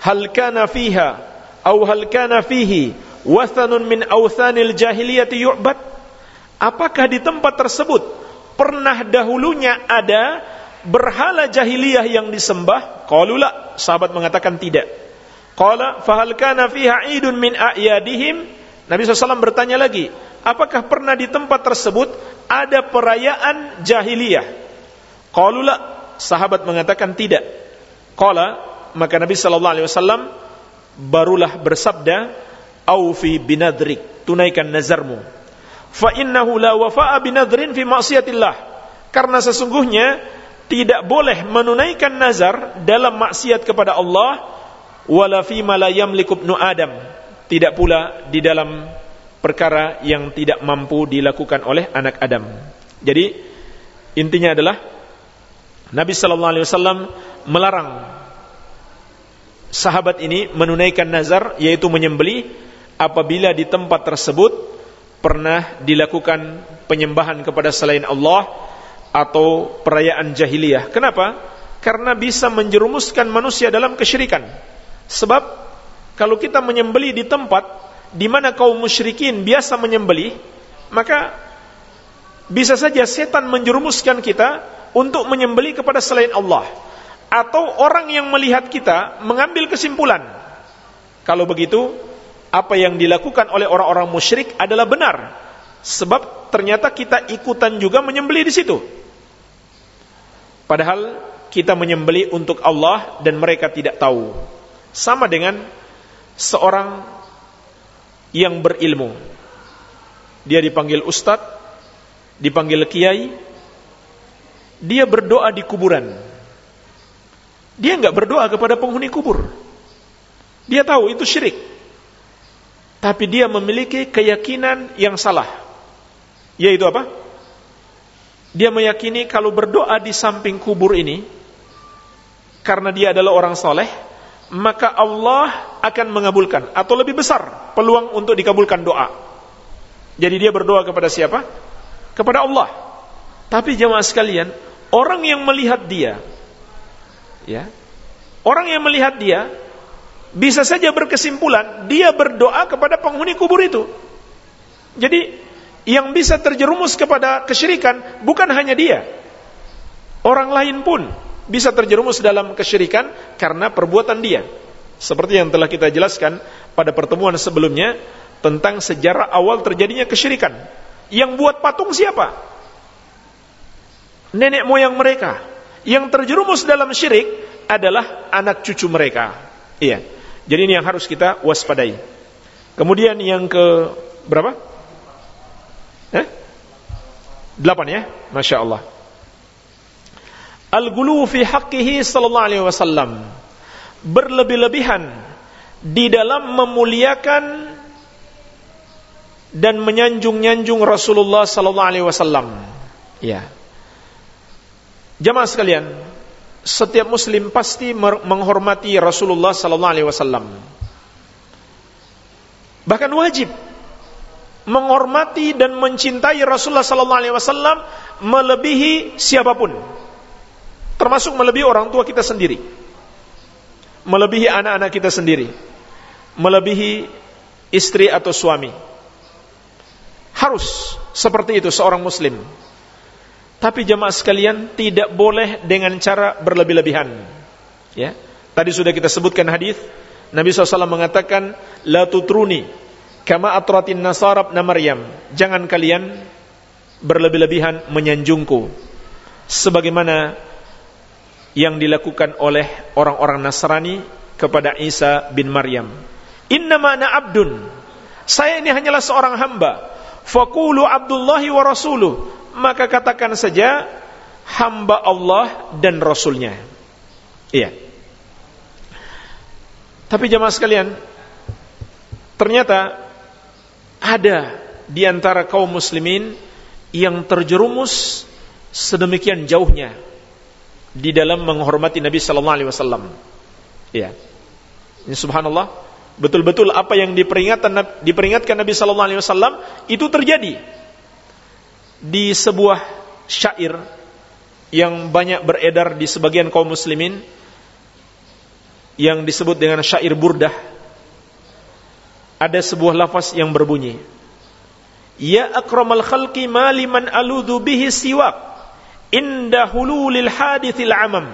"Hal kana fiha aw hal kana fihi wathanun min awthanil jahiliyati yu'bad?" Apakah di tempat tersebut pernah dahulunya ada berhala jahiliyah yang disembah? Qalula, sahabat mengatakan tidak. Qala fahal kana fiha idun min a'yadihim? Nabi SAW bertanya lagi, apakah pernah di tempat tersebut ada perayaan jahiliyah? Qalula, sahabat mengatakan tidak. Qala, maka Nabi SAW barulah bersabda, Aufi binadrik, tunaikan nazarmu. Fa innahu la wafa'a binadrin fi maksiatillah. Karena sesungguhnya tidak boleh menunaikan nazar dalam maksiat kepada Allah wala fi ma la yamliku ibnu Adam tidak pula di dalam perkara yang tidak mampu dilakukan oleh anak Adam. Jadi intinya adalah Nabi sallallahu alaihi wasallam melarang sahabat ini menunaikan nazar yaitu menyembeli apabila di tempat tersebut pernah dilakukan penyembahan kepada selain Allah atau perayaan jahiliyah. Kenapa? Karena bisa menjerumuskan manusia dalam kesyirikan. Sebab kalau kita menyembeli di tempat di mana kaum musyrikin biasa menyembeli, maka bisa saja setan menjerumuskan kita untuk menyembeli kepada selain Allah. Atau orang yang melihat kita mengambil kesimpulan. Kalau begitu apa yang dilakukan oleh orang-orang musyrik adalah benar. Sebab ternyata kita ikutan juga menyembeli di situ. Padahal kita menyembeli untuk Allah dan mereka tidak tahu sama dengan seorang yang berilmu. Dia dipanggil ustadz, dipanggil kiai, dia berdoa di kuburan. Dia nggak berdoa kepada penghuni kubur. Dia tahu itu syirik. Tapi dia memiliki keyakinan yang salah. Yaitu apa? Dia meyakini kalau berdoa di samping kubur ini, karena dia adalah orang soleh, maka Allah akan mengabulkan atau lebih besar peluang untuk dikabulkan doa. Jadi dia berdoa kepada siapa? Kepada Allah. Tapi jemaah sekalian, orang yang melihat dia ya. Orang yang melihat dia bisa saja berkesimpulan dia berdoa kepada penghuni kubur itu. Jadi yang bisa terjerumus kepada kesyirikan bukan hanya dia. Orang lain pun bisa terjerumus dalam kesyirikan karena perbuatan dia. Seperti yang telah kita jelaskan pada pertemuan sebelumnya tentang sejarah awal terjadinya kesyirikan. Yang buat patung siapa? Nenek moyang mereka. Yang terjerumus dalam syirik adalah anak cucu mereka. Iya. Jadi ini yang harus kita waspadai. Kemudian yang ke berapa? Eh? Delapan ya, masya Allah al-gulu fi haqqihi sallallahu alaihi wasallam berlebih-lebihan di dalam memuliakan dan menyanjung-nyanjung Rasulullah sallallahu alaihi wasallam. Ya. Jamaah sekalian, setiap muslim pasti menghormati Rasulullah sallallahu alaihi wasallam. Bahkan wajib menghormati dan mencintai Rasulullah sallallahu alaihi wasallam melebihi siapa pun termasuk melebihi orang tua kita sendiri. Melebihi anak-anak kita sendiri. Melebihi istri atau suami. Harus seperti itu seorang muslim. Tapi jemaah sekalian tidak boleh dengan cara berlebih-lebihan. Ya. Tadi sudah kita sebutkan hadis Nabi SAW mengatakan la tutruni kama atratin nasarab na Maryam. Jangan kalian berlebih-lebihan menyanjungku. Sebagaimana yang dilakukan oleh orang-orang Nasrani kepada Isa bin Maryam. Ana abdun. Saya ini hanyalah seorang hamba. Faqulu Abdullahi wa rasuluh. Maka katakan saja hamba Allah dan Rasulnya. Iya. Tapi jemaah sekalian, ternyata ada di antara kaum muslimin yang terjerumus sedemikian jauhnya di dalam menghormati Nabi sallallahu alaihi wasallam. Ya. Ini subhanallah, betul-betul apa yang diperingatkan diperingatkan Nabi sallallahu alaihi wasallam itu terjadi di sebuah syair yang banyak beredar di sebagian kaum muslimin yang disebut dengan syair burdah ada sebuah lafaz yang berbunyi Ya akramal khalqi maliman aludhu bihi siwak inda hululil hadithil amam.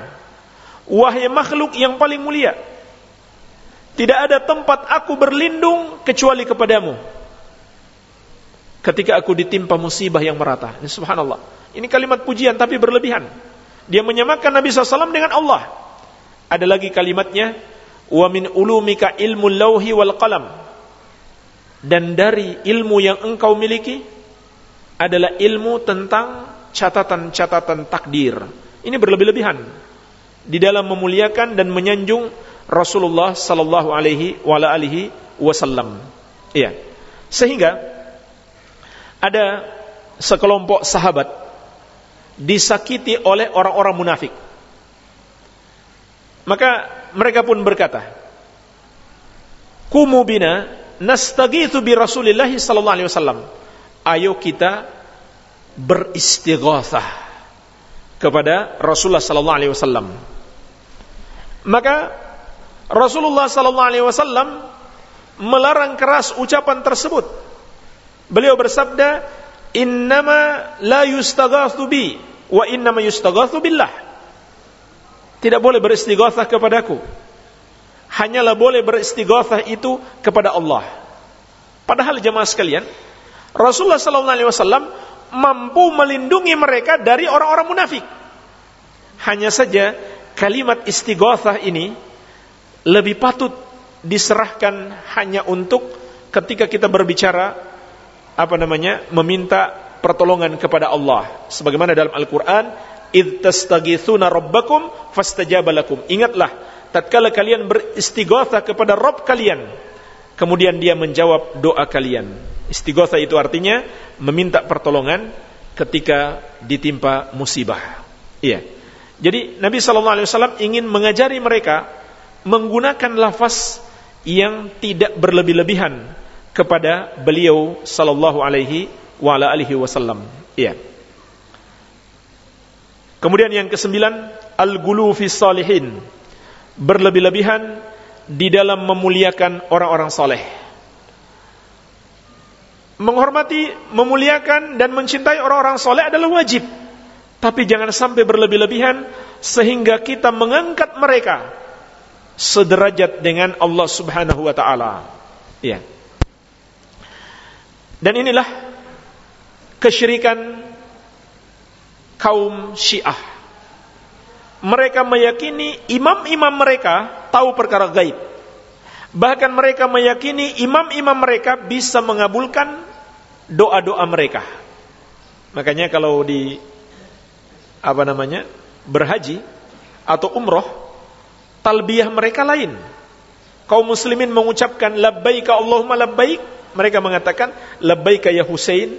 Wahai makhluk yang paling mulia Tidak ada tempat aku berlindung kecuali kepadamu. Ketika aku ditimpa musibah yang merata. Ini subhanallah. Ini kalimat pujian tapi berlebihan. Dia menyamakan Nabi SAW dengan Allah. Ada lagi kalimatnya wa min ulumika ilmu lauhi wal qalam. Dan dari ilmu yang engkau miliki adalah ilmu tentang catatan-catatan takdir. Ini berlebih-lebihan di dalam memuliakan dan menyanjung Rasulullah sallallahu alaihi wasallam. Iya. Sehingga ada sekelompok sahabat disakiti oleh orang-orang munafik. Maka mereka pun berkata, "Kumu bina nastagitsu bi Rasulillah sallallahu alaihi wasallam." Ayo kita beristighatsah kepada Rasulullah sallallahu alaihi wasallam. Maka Rasulullah sallallahu alaihi wasallam melarang keras ucapan tersebut. Beliau bersabda, "Innama la yustaghatsu bi wa innama yustaghatsu billah." Tidak boleh beristighatsah kepadaku. Hanyalah boleh beristighatsah itu kepada Allah. Padahal jemaah sekalian, Rasulullah sallallahu alaihi wasallam mampu melindungi mereka dari orang-orang munafik. Hanya saja kalimat istighatsah ini lebih patut diserahkan hanya untuk ketika kita berbicara apa namanya meminta pertolongan kepada Allah sebagaimana dalam Al-Qur'an id tastaghithuna rabbakum fastajaba lakum. Ingatlah tatkala kalian beristighatsah kepada Rabb kalian, kemudian dia menjawab doa kalian. Istighatsah itu artinya meminta pertolongan ketika ditimpa musibah. Iya. Jadi Nabi sallallahu alaihi wasallam ingin mengajari mereka menggunakan lafaz yang tidak berlebih-lebihan kepada beliau sallallahu alaihi wa alihi wasallam. Iya. Kemudian yang kesembilan, al-gulu fi salihin. Berlebih-lebihan di dalam memuliakan orang-orang saleh. Menghormati, memuliakan dan mencintai orang-orang saleh adalah wajib. Tapi jangan sampai berlebih-lebihan sehingga kita mengangkat mereka sederajat dengan Allah Subhanahu wa taala. Ya. Dan inilah kesyirikan kaum Syiah. Mereka meyakini imam-imam mereka tahu perkara gaib. Bahkan mereka meyakini imam-imam mereka bisa mengabulkan doa-doa mereka. Makanya kalau di apa namanya? berhaji atau umroh, talbiyah mereka lain. Kaum muslimin mengucapkan labbaika Allahumma labbaik, mereka mengatakan labbaika ya Husain,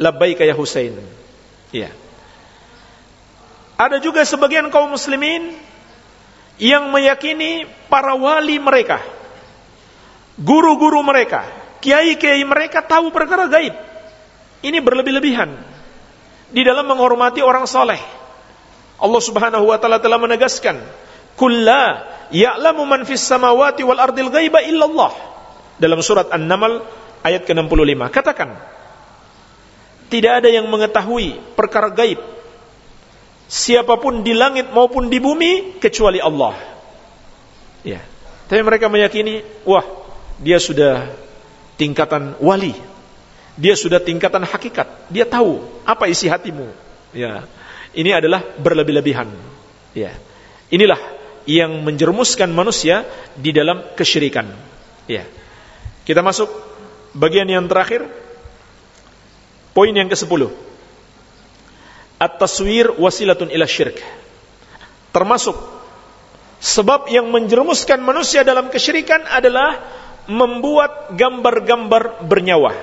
labbaika ya Husain. Ya. Ada juga sebagian kaum muslimin yang meyakini para wali mereka, guru-guru mereka, kiai-kiai mereka tahu perkara gaib. Ini berlebih-lebihan di dalam menghormati orang soleh. Allah Subhanahu wa taala telah menegaskan, "Kulla ya'lamu man fis samawati wal ardil ghaiba illallah." Dalam surat An-Naml ayat ke-65. Katakan, tidak ada yang mengetahui perkara gaib. Siapa pun di langit maupun di bumi kecuali Allah. Ya. Tapi mereka meyakini, wah, dia sudah tingkatan wali. Dia sudah tingkatan hakikat. Dia tahu apa isi hatimu. Ya. Ini adalah berlebih-lebihan. Ya. Inilah yang menjerumuskan manusia di dalam kesyirikan. Ya. Kita masuk bagian yang terakhir Poin yang ke-10. At-taswir wasilatun ila syirk. Termasuk sebab yang menjerumuskan manusia dalam kesyirikan adalah membuat gambar-gambar bernyawa.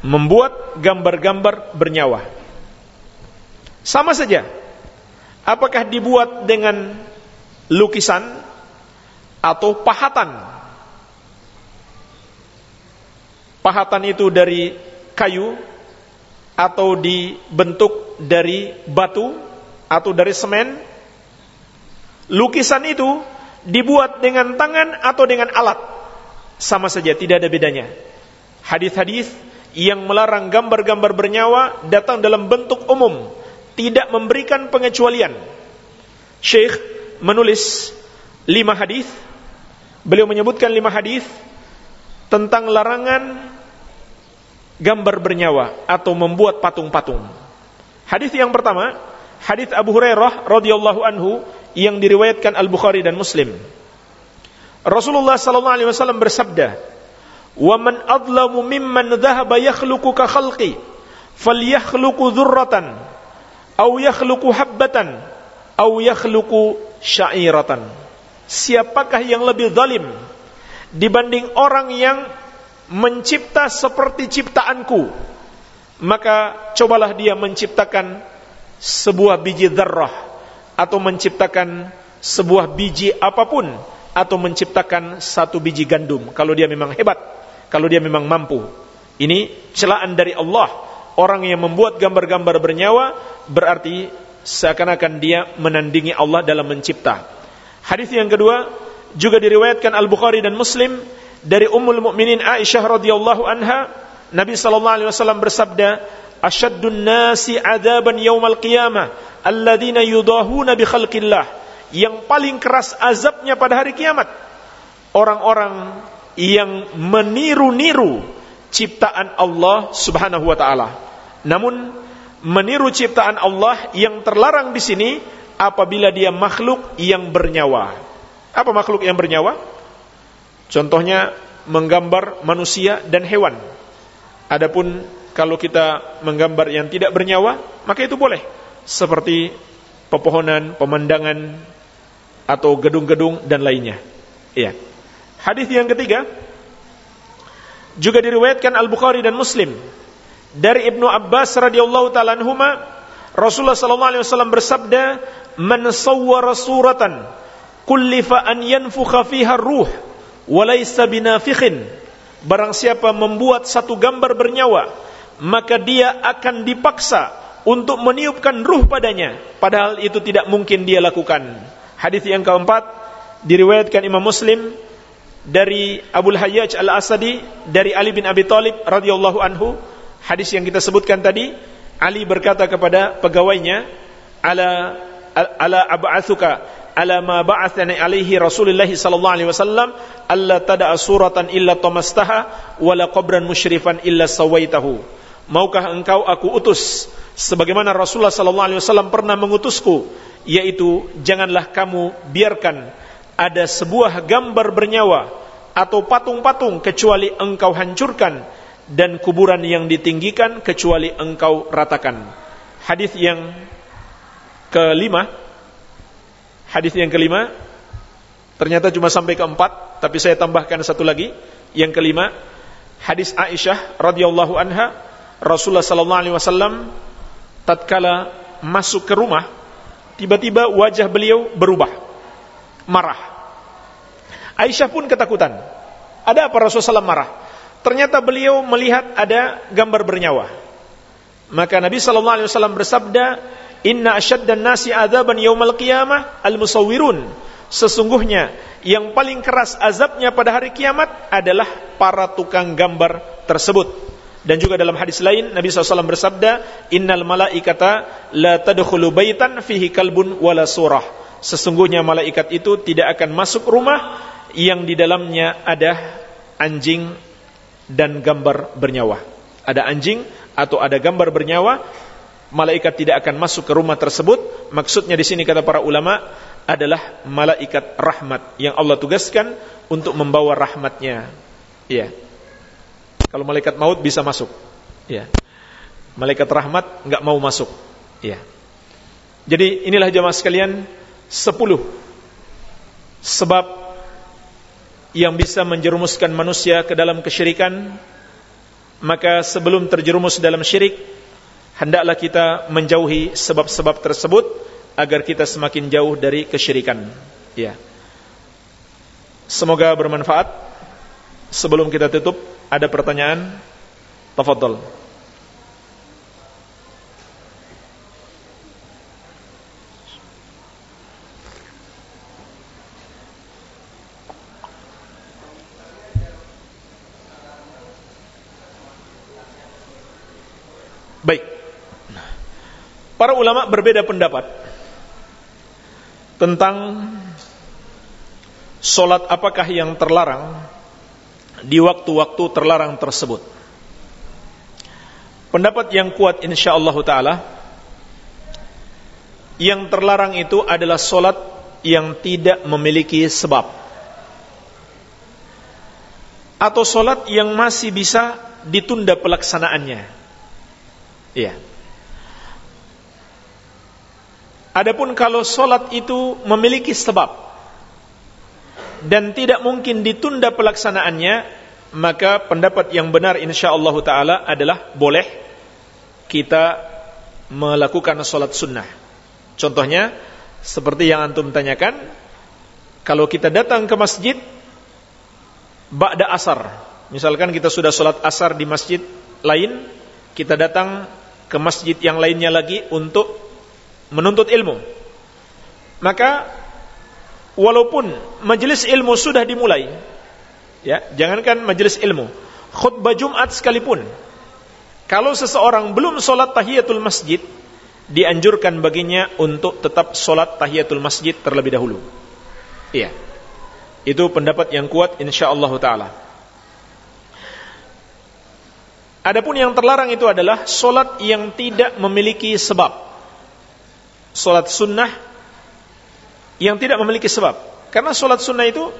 Membuat gambar-gambar bernyawa. Sama saja. Apakah dibuat dengan lukisan atau pahatan? Pahatan itu dari kayu atau dibentuk dari batu atau dari semen. Lukisan itu dibuat dengan tangan atau dengan alat. Sama saja, tidak ada bedanya. Hadis-hadis yang melarang gambar-gambar bernyawa datang dalam bentuk umum tidak memberikan pengecualian. Syekh menulis lima hadis. Beliau menyebutkan lima hadis tentang larangan gambar bernyawa atau membuat patung-patung. Hadis yang pertama, hadis Abu Hurairah radhiyallahu anhu yang diriwayatkan Al Bukhari dan Muslim. Rasulullah sallallahu alaihi wasallam bersabda, "Wa man adlamu mimman dhahaba yakhluqu ka khalqi, falyakhluqu dzurratan au yakhluqu habbatan au yakhluqu sya'iratan. Siapakah yang lebih zalim dibanding orang yang mencipta seperti ciptaanku? Maka cobalah dia menciptakan sebuah biji dzarrah atau menciptakan sebuah biji apa pun atau menciptakan satu biji gandum kalau dia memang hebat, kalau dia memang mampu. Ini celaan dari Allah orang yang membuat gambar-gambar bernyawa berarti seakan-akan dia menandingi Allah dalam mencipta. Hadis yang kedua juga diriwayatkan Al-Bukhari dan Muslim dari Ummul Mukminin Aisyah radhiyallahu anha, Nabi sallallahu alaihi wasallam bersabda, "Asyaddun nasi 'adaban yaumal qiyamah alladziina yudahuna bi khalqillah." Yang paling keras azabnya pada hari kiamat orang-orang yang meniru-niru ciptaan Allah Subhanahu wa taala. Namun meniru ciptaan Allah yang terlarang di sini apabila dia makhluk yang bernyawa. Apa makhluk yang bernyawa? Contohnya menggambar manusia dan hewan. Adapun kalau kita menggambar yang tidak bernyawa, maka itu boleh. Seperti pepohonan, pemandangan atau gedung-gedung dan lainnya. Iya. Hadis yang ketiga juga diriwayatkan Al-Bukhari dan Muslim dari Ibnu Abbas radhiyallahu taala anhuma Rasulullah sallallahu alaihi wasallam bersabda man sawwara suratan kullifa an yanfukha fiha ruh wa laysa binafikhin. Barang siapa membuat satu gambar bernyawa maka dia akan dipaksa untuk meniupkan ruh padanya. Padahal itu tidak mungkin dia lakukan. Hadis yang keempat diriwayatkan Imam Muslim dari Abu Hayyaj Al-Asadi dari Ali bin Abi Thalib radhiyallahu anhu. Hadis yang kita sebutkan tadi Ali berkata kepada pegawainya ala ala ab'atsuka ala ma ba'athani alaihi Rasulullah sallallahu alaihi wasallam alla tada'a suratan illa tamastaha wala qabran musyrifan illa sawaitahu maukah engkau aku utus sebagaimana Rasulullah sallallahu alaihi wasallam pernah mengutusku yaitu janganlah kamu biarkan ada sebuah gambar bernyawa atau patung-patung kecuali engkau hancurkan dan kuburan yang ditinggikan kecuali engkau ratakan. Hadis yang kelima, hadis yang kelima ternyata cuma sampai keempat, tapi saya tambahkan satu lagi. Yang kelima, hadis Aisyah radhiyallahu anha, Rasulullah sallallahu alaihi wasallam tatkala masuk ke rumah, tiba-tiba wajah beliau berubah marah. Aisyah pun ketakutan. Ada apa Rasulullah SAW marah? Ternyata beliau melihat ada gambar bernyawa. Maka Nabi sallallahu alaihi wasallam bersabda, "Inna asyaddan nasi adzaban yaumal qiyamah al-musawwirun." Sesungguhnya yang paling keras azabnya pada hari kiamat adalah para tukang gambar tersebut. Dan juga dalam hadis lain Nabi SAW bersabda, "Innal malaikata la tadkhulu baitan fihi kalbun wala surah." sesungguhnya malaikat itu tidak akan masuk rumah yang di dalamnya ada anjing dan gambar bernyawa. Ada anjing atau ada gambar bernyawa, malaikat tidak akan masuk ke rumah tersebut. Maksudnya di sini kata para ulama adalah malaikat rahmat yang Allah tugaskan untuk membawa rahmatnya. Iya. Kalau malaikat maut bisa masuk. Ya. Malaikat rahmat nggak mau masuk. Ya. Jadi inilah jemaah sekalian sepuluh sebab yang bisa menjerumuskan manusia ke dalam kesyirikan maka sebelum terjerumus dalam syirik hendaklah kita menjauhi sebab-sebab tersebut agar kita semakin jauh dari kesyirikan. Ya. Semoga bermanfaat. Sebelum kita tutup ada pertanyaan? Tafadhol. Baik. Para ulama berbeda pendapat tentang solat apakah yang terlarang di waktu-waktu terlarang tersebut. Pendapat yang kuat insyaallah taala yang terlarang itu adalah solat yang tidak memiliki sebab atau solat yang masih bisa ditunda pelaksanaannya Iya. Adapun kalau solat itu memiliki sebab dan tidak mungkin ditunda pelaksanaannya, maka pendapat yang benar insyaallah taala adalah boleh kita melakukan solat sunnah. Contohnya seperti yang antum tanyakan, kalau kita datang ke masjid ba'da asar, misalkan kita sudah solat asar di masjid lain, kita datang ke masjid yang lainnya lagi untuk menuntut ilmu. Maka walaupun majelis ilmu sudah dimulai, ya, jangankan majelis ilmu, khutbah Jumat sekalipun, kalau seseorang belum sholat tahiyatul masjid, dianjurkan baginya untuk tetap sholat tahiyatul masjid terlebih dahulu. Iya. Itu pendapat yang kuat insyaallah taala. Adapun yang terlarang itu adalah solat yang tidak memiliki sebab. Solat sunnah yang tidak memiliki sebab. Karena solat sunnah itu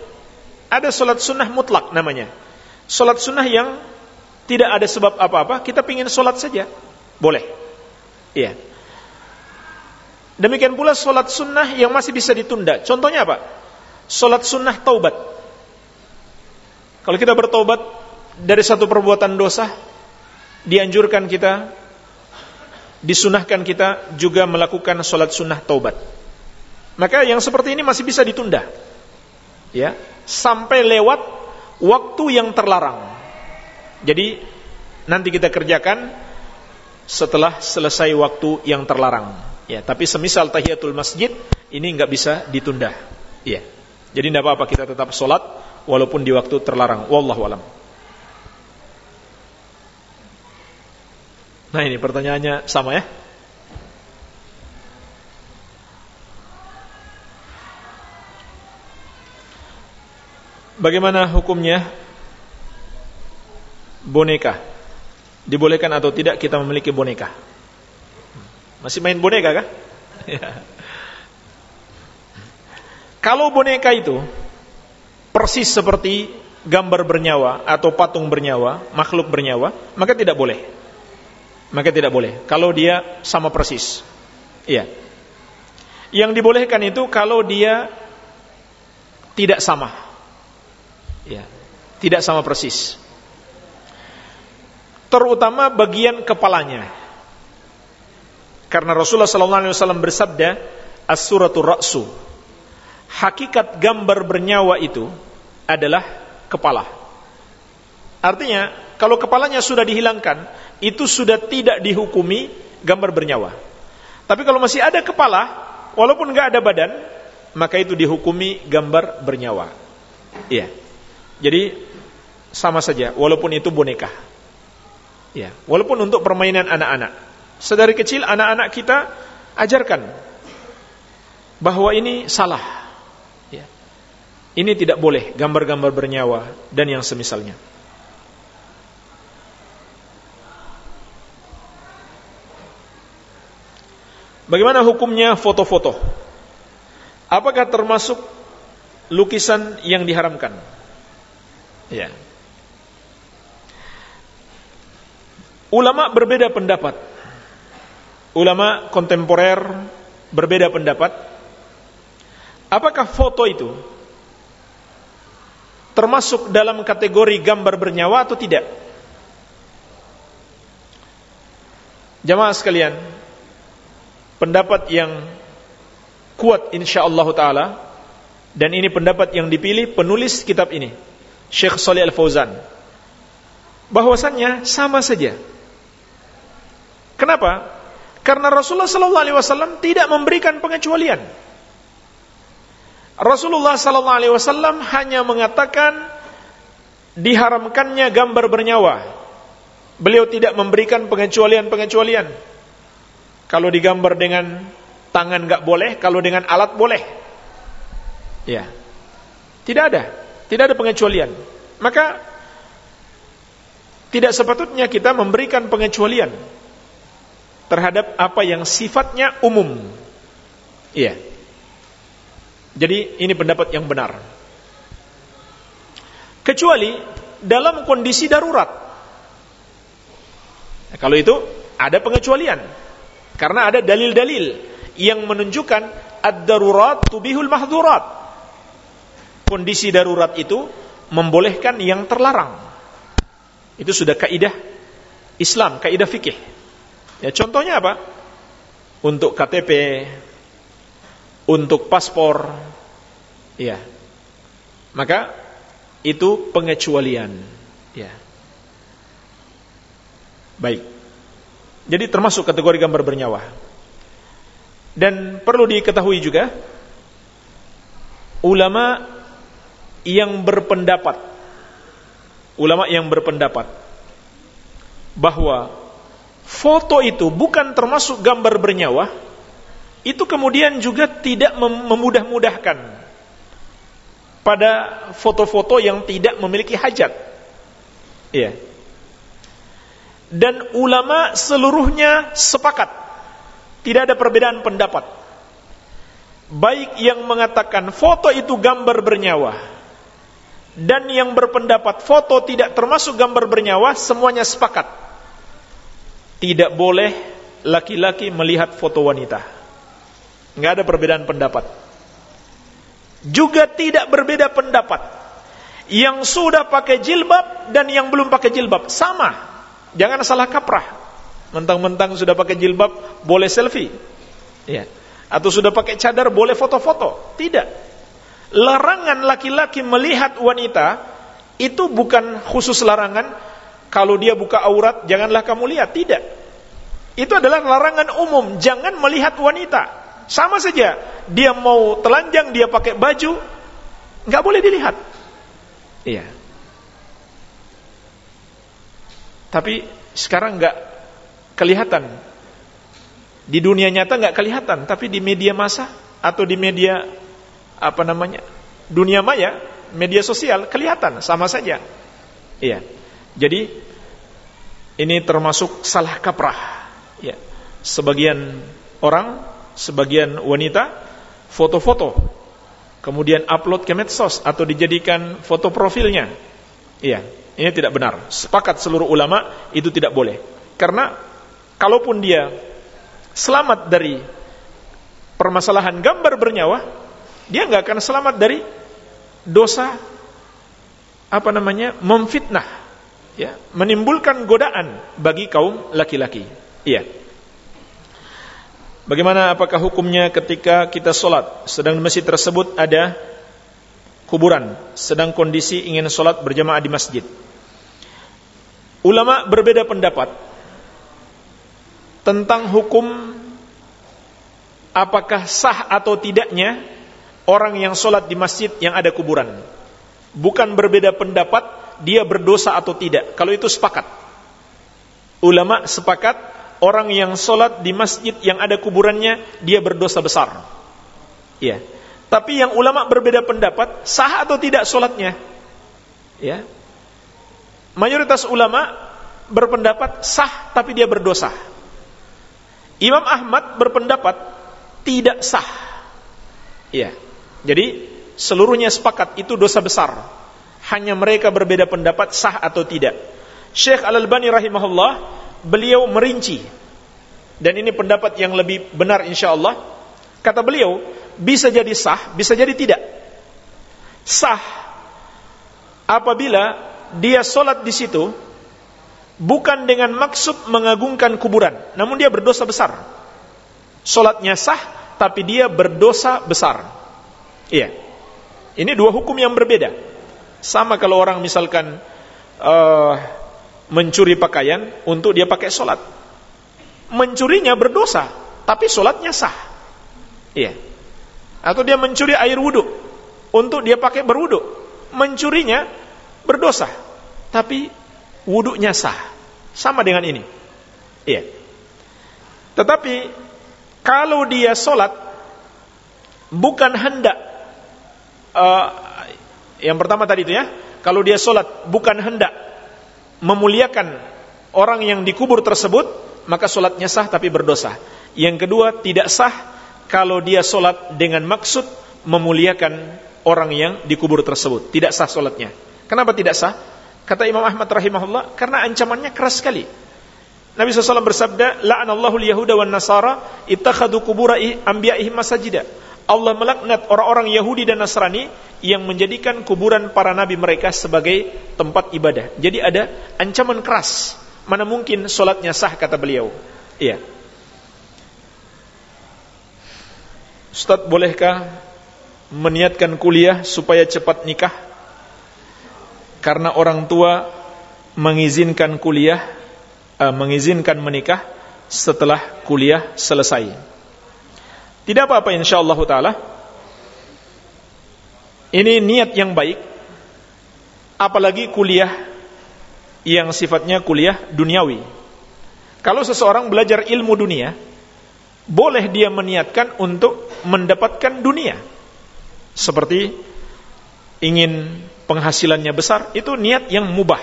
ada solat sunnah mutlak namanya. Solat sunnah yang tidak ada sebab apa-apa, kita ingin solat saja, boleh. Iya. Demikian pula solat sunnah yang masih bisa ditunda. Contohnya apa? Solat sunnah taubat. Kalau kita bertobat dari satu perbuatan dosa, dianjurkan kita disunahkan kita juga melakukan sholat sunnah taubat. Maka yang seperti ini masih bisa ditunda. Ya, sampai lewat waktu yang terlarang. Jadi nanti kita kerjakan setelah selesai waktu yang terlarang. Ya, tapi semisal tahiyatul masjid ini nggak bisa ditunda. Ya. Jadi tidak apa-apa kita tetap sholat walaupun di waktu terlarang. Wallahu alam. Nah ini pertanyaannya sama ya. Bagaimana hukumnya boneka? Dibolehkan atau tidak kita memiliki boneka? Masih main boneka kah? Kalau boneka itu persis seperti gambar bernyawa atau patung bernyawa, makhluk bernyawa, maka tidak boleh maka tidak boleh. Kalau dia sama persis. Iya. Yang dibolehkan itu kalau dia tidak sama. Ya. Tidak sama persis. Terutama bagian kepalanya. Karena Rasulullah sallallahu alaihi wasallam bersabda, "As-suratul ra'su." Hakikat gambar bernyawa itu adalah kepala. Artinya, kalau kepalanya sudah dihilangkan, itu sudah tidak dihukumi gambar bernyawa. Tapi kalau masih ada kepala, walaupun nggak ada badan, maka itu dihukumi gambar bernyawa. Iya. Jadi sama saja, walaupun itu boneka. Ya, walaupun untuk permainan anak-anak. Sedari kecil anak-anak kita ajarkan bahwa ini salah. Ya. Ini tidak boleh gambar-gambar bernyawa dan yang semisalnya. Bagaimana hukumnya foto-foto? Apakah termasuk lukisan yang diharamkan? Ya. ulama berbeda pendapat. Ulama kontemporer berbeda pendapat. Apakah foto itu termasuk dalam kategori gambar bernyawa atau tidak? Jamaah sekalian, pendapat yang kuat insyaallah taala dan ini pendapat yang dipilih penulis kitab ini, Syekh Shalih Al-Fauzan. Bahwasannya sama saja. Kenapa? Karena Rasulullah sallallahu alaihi wasallam tidak memberikan pengecualian. Rasulullah sallallahu alaihi wasallam hanya mengatakan diharamkannya gambar bernyawa Beliau tidak memberikan pengecualian-pengecualian. Kalau digambar dengan tangan nggak boleh, kalau dengan alat boleh. Ya. Tidak ada, tidak ada pengecualian. Maka tidak sepatutnya kita memberikan pengecualian terhadap apa yang sifatnya umum. Iya. Jadi ini pendapat yang benar. Kecuali dalam kondisi darurat. Nah, kalau itu ada pengecualian. Karena ada dalil-dalil yang menunjukkan ad-darurat tubihul mahdhurat. Kondisi darurat itu membolehkan yang terlarang. Itu sudah kaidah Islam, kaidah fikih. Ya contohnya apa? Untuk KTP, untuk paspor, ya. Maka itu pengecualian, ya. Baik. Jadi termasuk kategori gambar bernyawa. Dan perlu diketahui juga ulama yang berpendapat ulama yang berpendapat bahwa foto itu bukan termasuk gambar bernyawa itu kemudian juga tidak memudah-mudahkan pada foto-foto yang tidak memiliki hajat. Iya dan ulama seluruhnya sepakat. Tidak ada perbedaan pendapat. Baik yang mengatakan foto itu gambar bernyawa dan yang berpendapat foto tidak termasuk gambar bernyawa semuanya sepakat. Tidak boleh laki-laki melihat foto wanita. Nggak ada perbedaan pendapat. Juga tidak berbeda pendapat. Yang sudah pakai jilbab dan yang belum pakai jilbab sama Jangan salah kaprah. Mentang-mentang sudah pakai jilbab boleh selfie. Ya. Atau sudah pakai cadar boleh foto-foto. Tidak. Larangan laki-laki melihat wanita itu bukan khusus larangan kalau dia buka aurat janganlah kamu lihat. Tidak. Itu adalah larangan umum, jangan melihat wanita. Sama saja, dia mau telanjang, dia pakai baju, nggak boleh dilihat. Iya. Tapi sekarang nggak kelihatan. Di dunia nyata nggak kelihatan, tapi di media massa atau di media apa namanya dunia maya, media sosial kelihatan sama saja. Iya. Jadi ini termasuk salah kaprah. Ya. Sebagian orang, sebagian wanita foto-foto kemudian upload ke medsos atau dijadikan foto profilnya. Iya. Ini tidak benar. Sepakat seluruh ulama itu tidak boleh. Karena kalaupun dia selamat dari permasalahan gambar bernyawa, dia nggak akan selamat dari dosa apa namanya memfitnah, ya, menimbulkan godaan bagi kaum laki-laki. Iya. Bagaimana apakah hukumnya ketika kita sholat sedang di masjid tersebut ada kuburan sedang kondisi ingin sholat berjamaah di masjid. Ulama berbeda pendapat tentang hukum apakah sah atau tidaknya orang yang sholat di masjid yang ada kuburan. Bukan berbeda pendapat dia berdosa atau tidak. Kalau itu sepakat. Ulama sepakat orang yang sholat di masjid yang ada kuburannya dia berdosa besar. Ya tapi yang ulama berbeda pendapat, sah atau tidak sholatnya? Ya. Mayoritas ulama berpendapat sah tapi dia berdosa. Imam Ahmad berpendapat tidak sah. Ya. Jadi seluruhnya sepakat itu dosa besar. Hanya mereka berbeda pendapat sah atau tidak. Syekh Al-Albani rahimahullah beliau merinci dan ini pendapat yang lebih benar insyaallah kata beliau bisa jadi sah bisa jadi tidak. Sah apabila dia sholat di situ bukan dengan maksud mengagungkan kuburan namun dia berdosa besar. Sholatnya sah tapi dia berdosa besar. Iya. Ini dua hukum yang berbeda. Sama kalau orang misalkan uh, mencuri pakaian untuk dia pakai sholat. Mencurinya berdosa, tapi sholatnya sah. Iya. Atau dia mencuri air wudhu untuk dia pakai berwudhu. Mencurinya berdosa, tapi wudhunya sah. Sama dengan ini. Iya. Tetapi kalau dia sholat bukan hendak uh, yang pertama tadi itu ya, kalau dia sholat bukan hendak memuliakan orang yang dikubur tersebut, maka solatnya sah tapi berdosa. Yang kedua, tidak sah kalau dia solat dengan maksud memuliakan orang yang dikubur tersebut. Tidak sah solatnya. Kenapa tidak sah? Kata Imam Ahmad rahimahullah, karena ancamannya keras sekali. Nabi SAW bersabda, La'anallahu al-Yahuda wa Nasara, ittakhadu kubura anbiya'ihim masajida. Allah melaknat orang-orang Yahudi dan Nasrani yang menjadikan kuburan para nabi mereka sebagai tempat ibadah. Jadi ada ancaman keras. Mana mungkin solatnya sah kata beliau. Iya. Ustaz bolehkah meniatkan kuliah supaya cepat nikah? Karena orang tua mengizinkan kuliah, uh, mengizinkan menikah setelah kuliah selesai. Tidak apa-apa insyaallah taala. Ini niat yang baik. Apalagi kuliah yang sifatnya kuliah duniawi. Kalau seseorang belajar ilmu dunia, boleh dia meniatkan untuk mendapatkan dunia. Seperti ingin penghasilannya besar, itu niat yang mubah.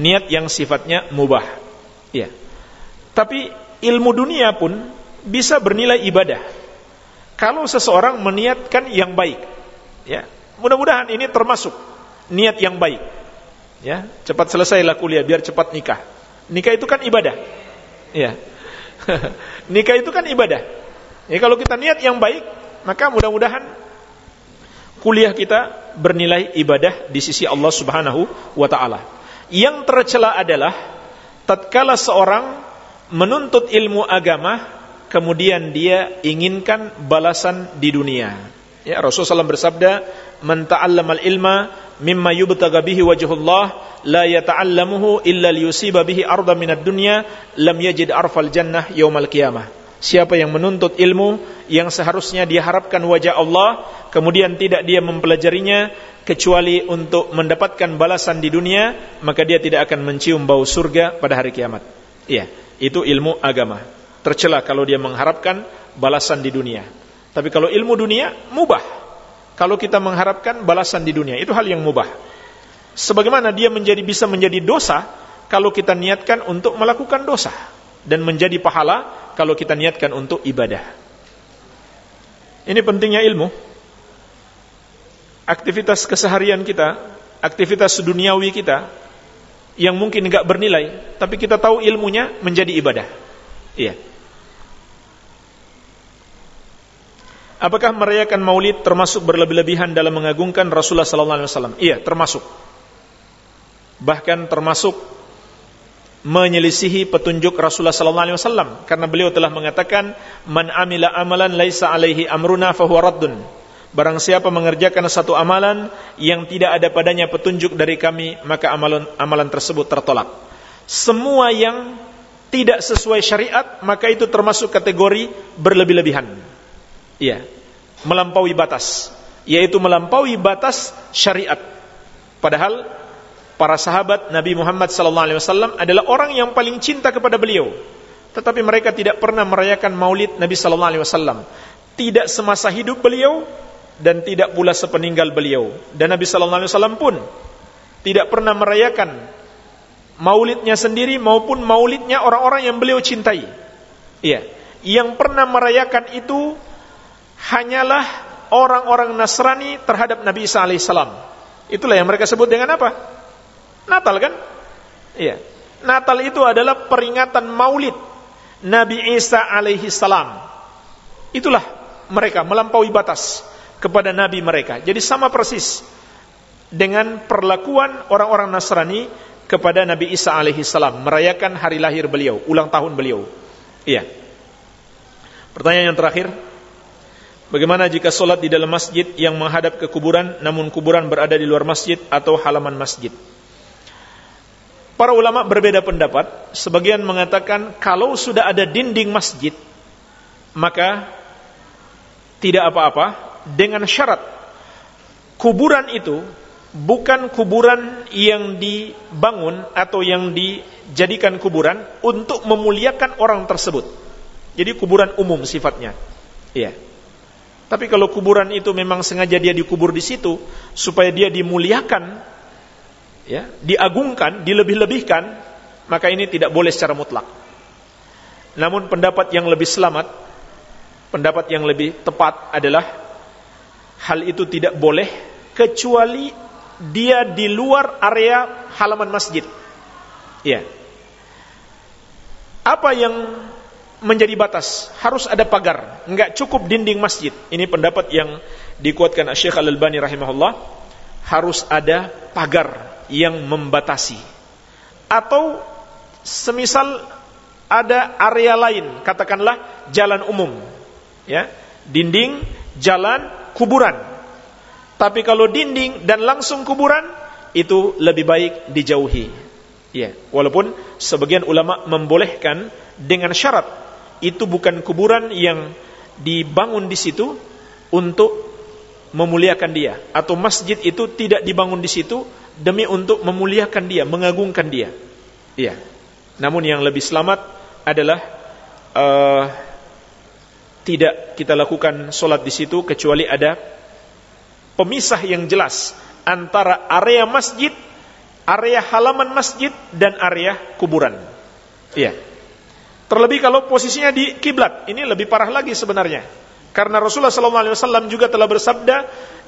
Niat yang sifatnya mubah. Ya. Tapi ilmu dunia pun bisa bernilai ibadah. Kalau seseorang meniatkan yang baik, ya, mudah-mudahan ini termasuk niat yang baik. Ya, cepat selesailah kuliah biar cepat nikah. Nikah itu kan ibadah. Ya. nikah itu kan ibadah. Ya, kalau kita niat yang baik, maka mudah-mudahan kuliah kita bernilai ibadah di sisi Allah Subhanahu wa taala. Yang tercela adalah tatkala seorang menuntut ilmu agama kemudian dia inginkan balasan di dunia. Ya, Rasulullah SAW bersabda, "Man ta'allamal ilma mimma yubtaga bihi wajhullah la yata'allamuhu illa liyusiba bihi arda minad dunya lam yajid arfal jannah yaumal qiyamah." Siapa yang menuntut ilmu yang seharusnya dia harapkan wajah Allah, kemudian tidak dia mempelajarinya kecuali untuk mendapatkan balasan di dunia, maka dia tidak akan mencium bau surga pada hari kiamat. Iya, itu ilmu agama tercela kalau dia mengharapkan balasan di dunia. Tapi kalau ilmu dunia mubah. Kalau kita mengharapkan balasan di dunia itu hal yang mubah. Sebagaimana dia menjadi bisa menjadi dosa kalau kita niatkan untuk melakukan dosa dan menjadi pahala kalau kita niatkan untuk ibadah. Ini pentingnya ilmu. Aktivitas keseharian kita, aktivitas duniawi kita yang mungkin enggak bernilai, tapi kita tahu ilmunya menjadi ibadah. Iya. Apakah merayakan Maulid termasuk berlebih-lebihan dalam mengagungkan Rasulullah wasallam? Iya, termasuk. Bahkan termasuk menyelisihi petunjuk Rasulullah wasallam karena beliau telah mengatakan man amila amalan laisa alaihi amruna fahuwa raddun. Barang siapa mengerjakan satu amalan yang tidak ada padanya petunjuk dari kami, maka amalan amalan tersebut tertolak. Semua yang tidak sesuai syariat, maka itu termasuk kategori berlebih-lebihan. Iya, melampaui batas, yaitu melampaui batas syariat. Padahal para sahabat Nabi Muhammad SAW adalah orang yang paling cinta kepada beliau. Tetapi mereka tidak pernah merayakan Maulid Nabi SAW. Tidak semasa hidup beliau dan tidak pula sepeninggal beliau. Dan Nabi SAW pun tidak pernah merayakan maulidnya sendiri maupun maulidnya orang-orang yang beliau cintai. Iya, yang pernah merayakan itu hanyalah orang-orang Nasrani terhadap Nabi Isa alaihissalam. Itulah yang mereka sebut dengan apa? Natal kan? Iya. Natal itu adalah peringatan Maulid Nabi Isa alaihi salam. Itulah mereka melampaui batas kepada nabi mereka. Jadi sama persis dengan perlakuan orang-orang Nasrani kepada Nabi Isa alaihi salam merayakan hari lahir beliau, ulang tahun beliau. Iya. Pertanyaan yang terakhir, bagaimana jika solat di dalam masjid yang menghadap ke kuburan namun kuburan berada di luar masjid atau halaman masjid? Para ulama berbeda pendapat. Sebagian mengatakan kalau sudah ada dinding masjid, maka tidak apa-apa dengan syarat kuburan itu bukan kuburan yang dibangun atau yang dijadikan kuburan untuk memuliakan orang tersebut. Jadi kuburan umum sifatnya. Iya. Tapi kalau kuburan itu memang sengaja dia dikubur di situ supaya dia dimuliakan, ya, diagungkan, dilebih-lebihkan, maka ini tidak boleh secara mutlak. Namun pendapat yang lebih selamat, pendapat yang lebih tepat adalah hal itu tidak boleh kecuali dia di luar area halaman masjid. Ya. Apa yang menjadi batas? Harus ada pagar, enggak cukup dinding masjid. Ini pendapat yang dikuatkan Syekh Al-Albani rahimahullah. Harus ada pagar yang membatasi atau semisal ada area lain katakanlah jalan umum ya dinding jalan kuburan tapi kalau dinding dan langsung kuburan itu lebih baik dijauhi ya walaupun sebagian ulama membolehkan dengan syarat itu bukan kuburan yang dibangun di situ untuk memuliakan dia atau masjid itu tidak dibangun di situ demi untuk memuliakan dia, mengagungkan dia. Iya. Namun yang lebih selamat adalah uh, tidak kita lakukan solat di situ kecuali ada pemisah yang jelas antara area masjid, area halaman masjid dan area kuburan. Iya. Terlebih kalau posisinya di kiblat, ini lebih parah lagi sebenarnya. Karena Rasulullah SAW juga telah bersabda,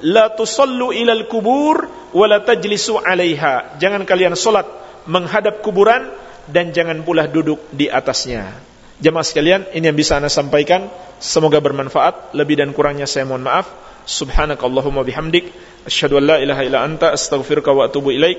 La tusallu ilal kubur, wa la tajlisu alaiha. Jangan kalian solat menghadap kuburan, dan jangan pula duduk di atasnya. Jemaah sekalian, ini yang bisa anda sampaikan. Semoga bermanfaat. Lebih dan kurangnya saya mohon maaf. Subhanakallahumma bihamdik. Asyhadu an la ilaha illa anta astaghfiruka wa atubu ilaik.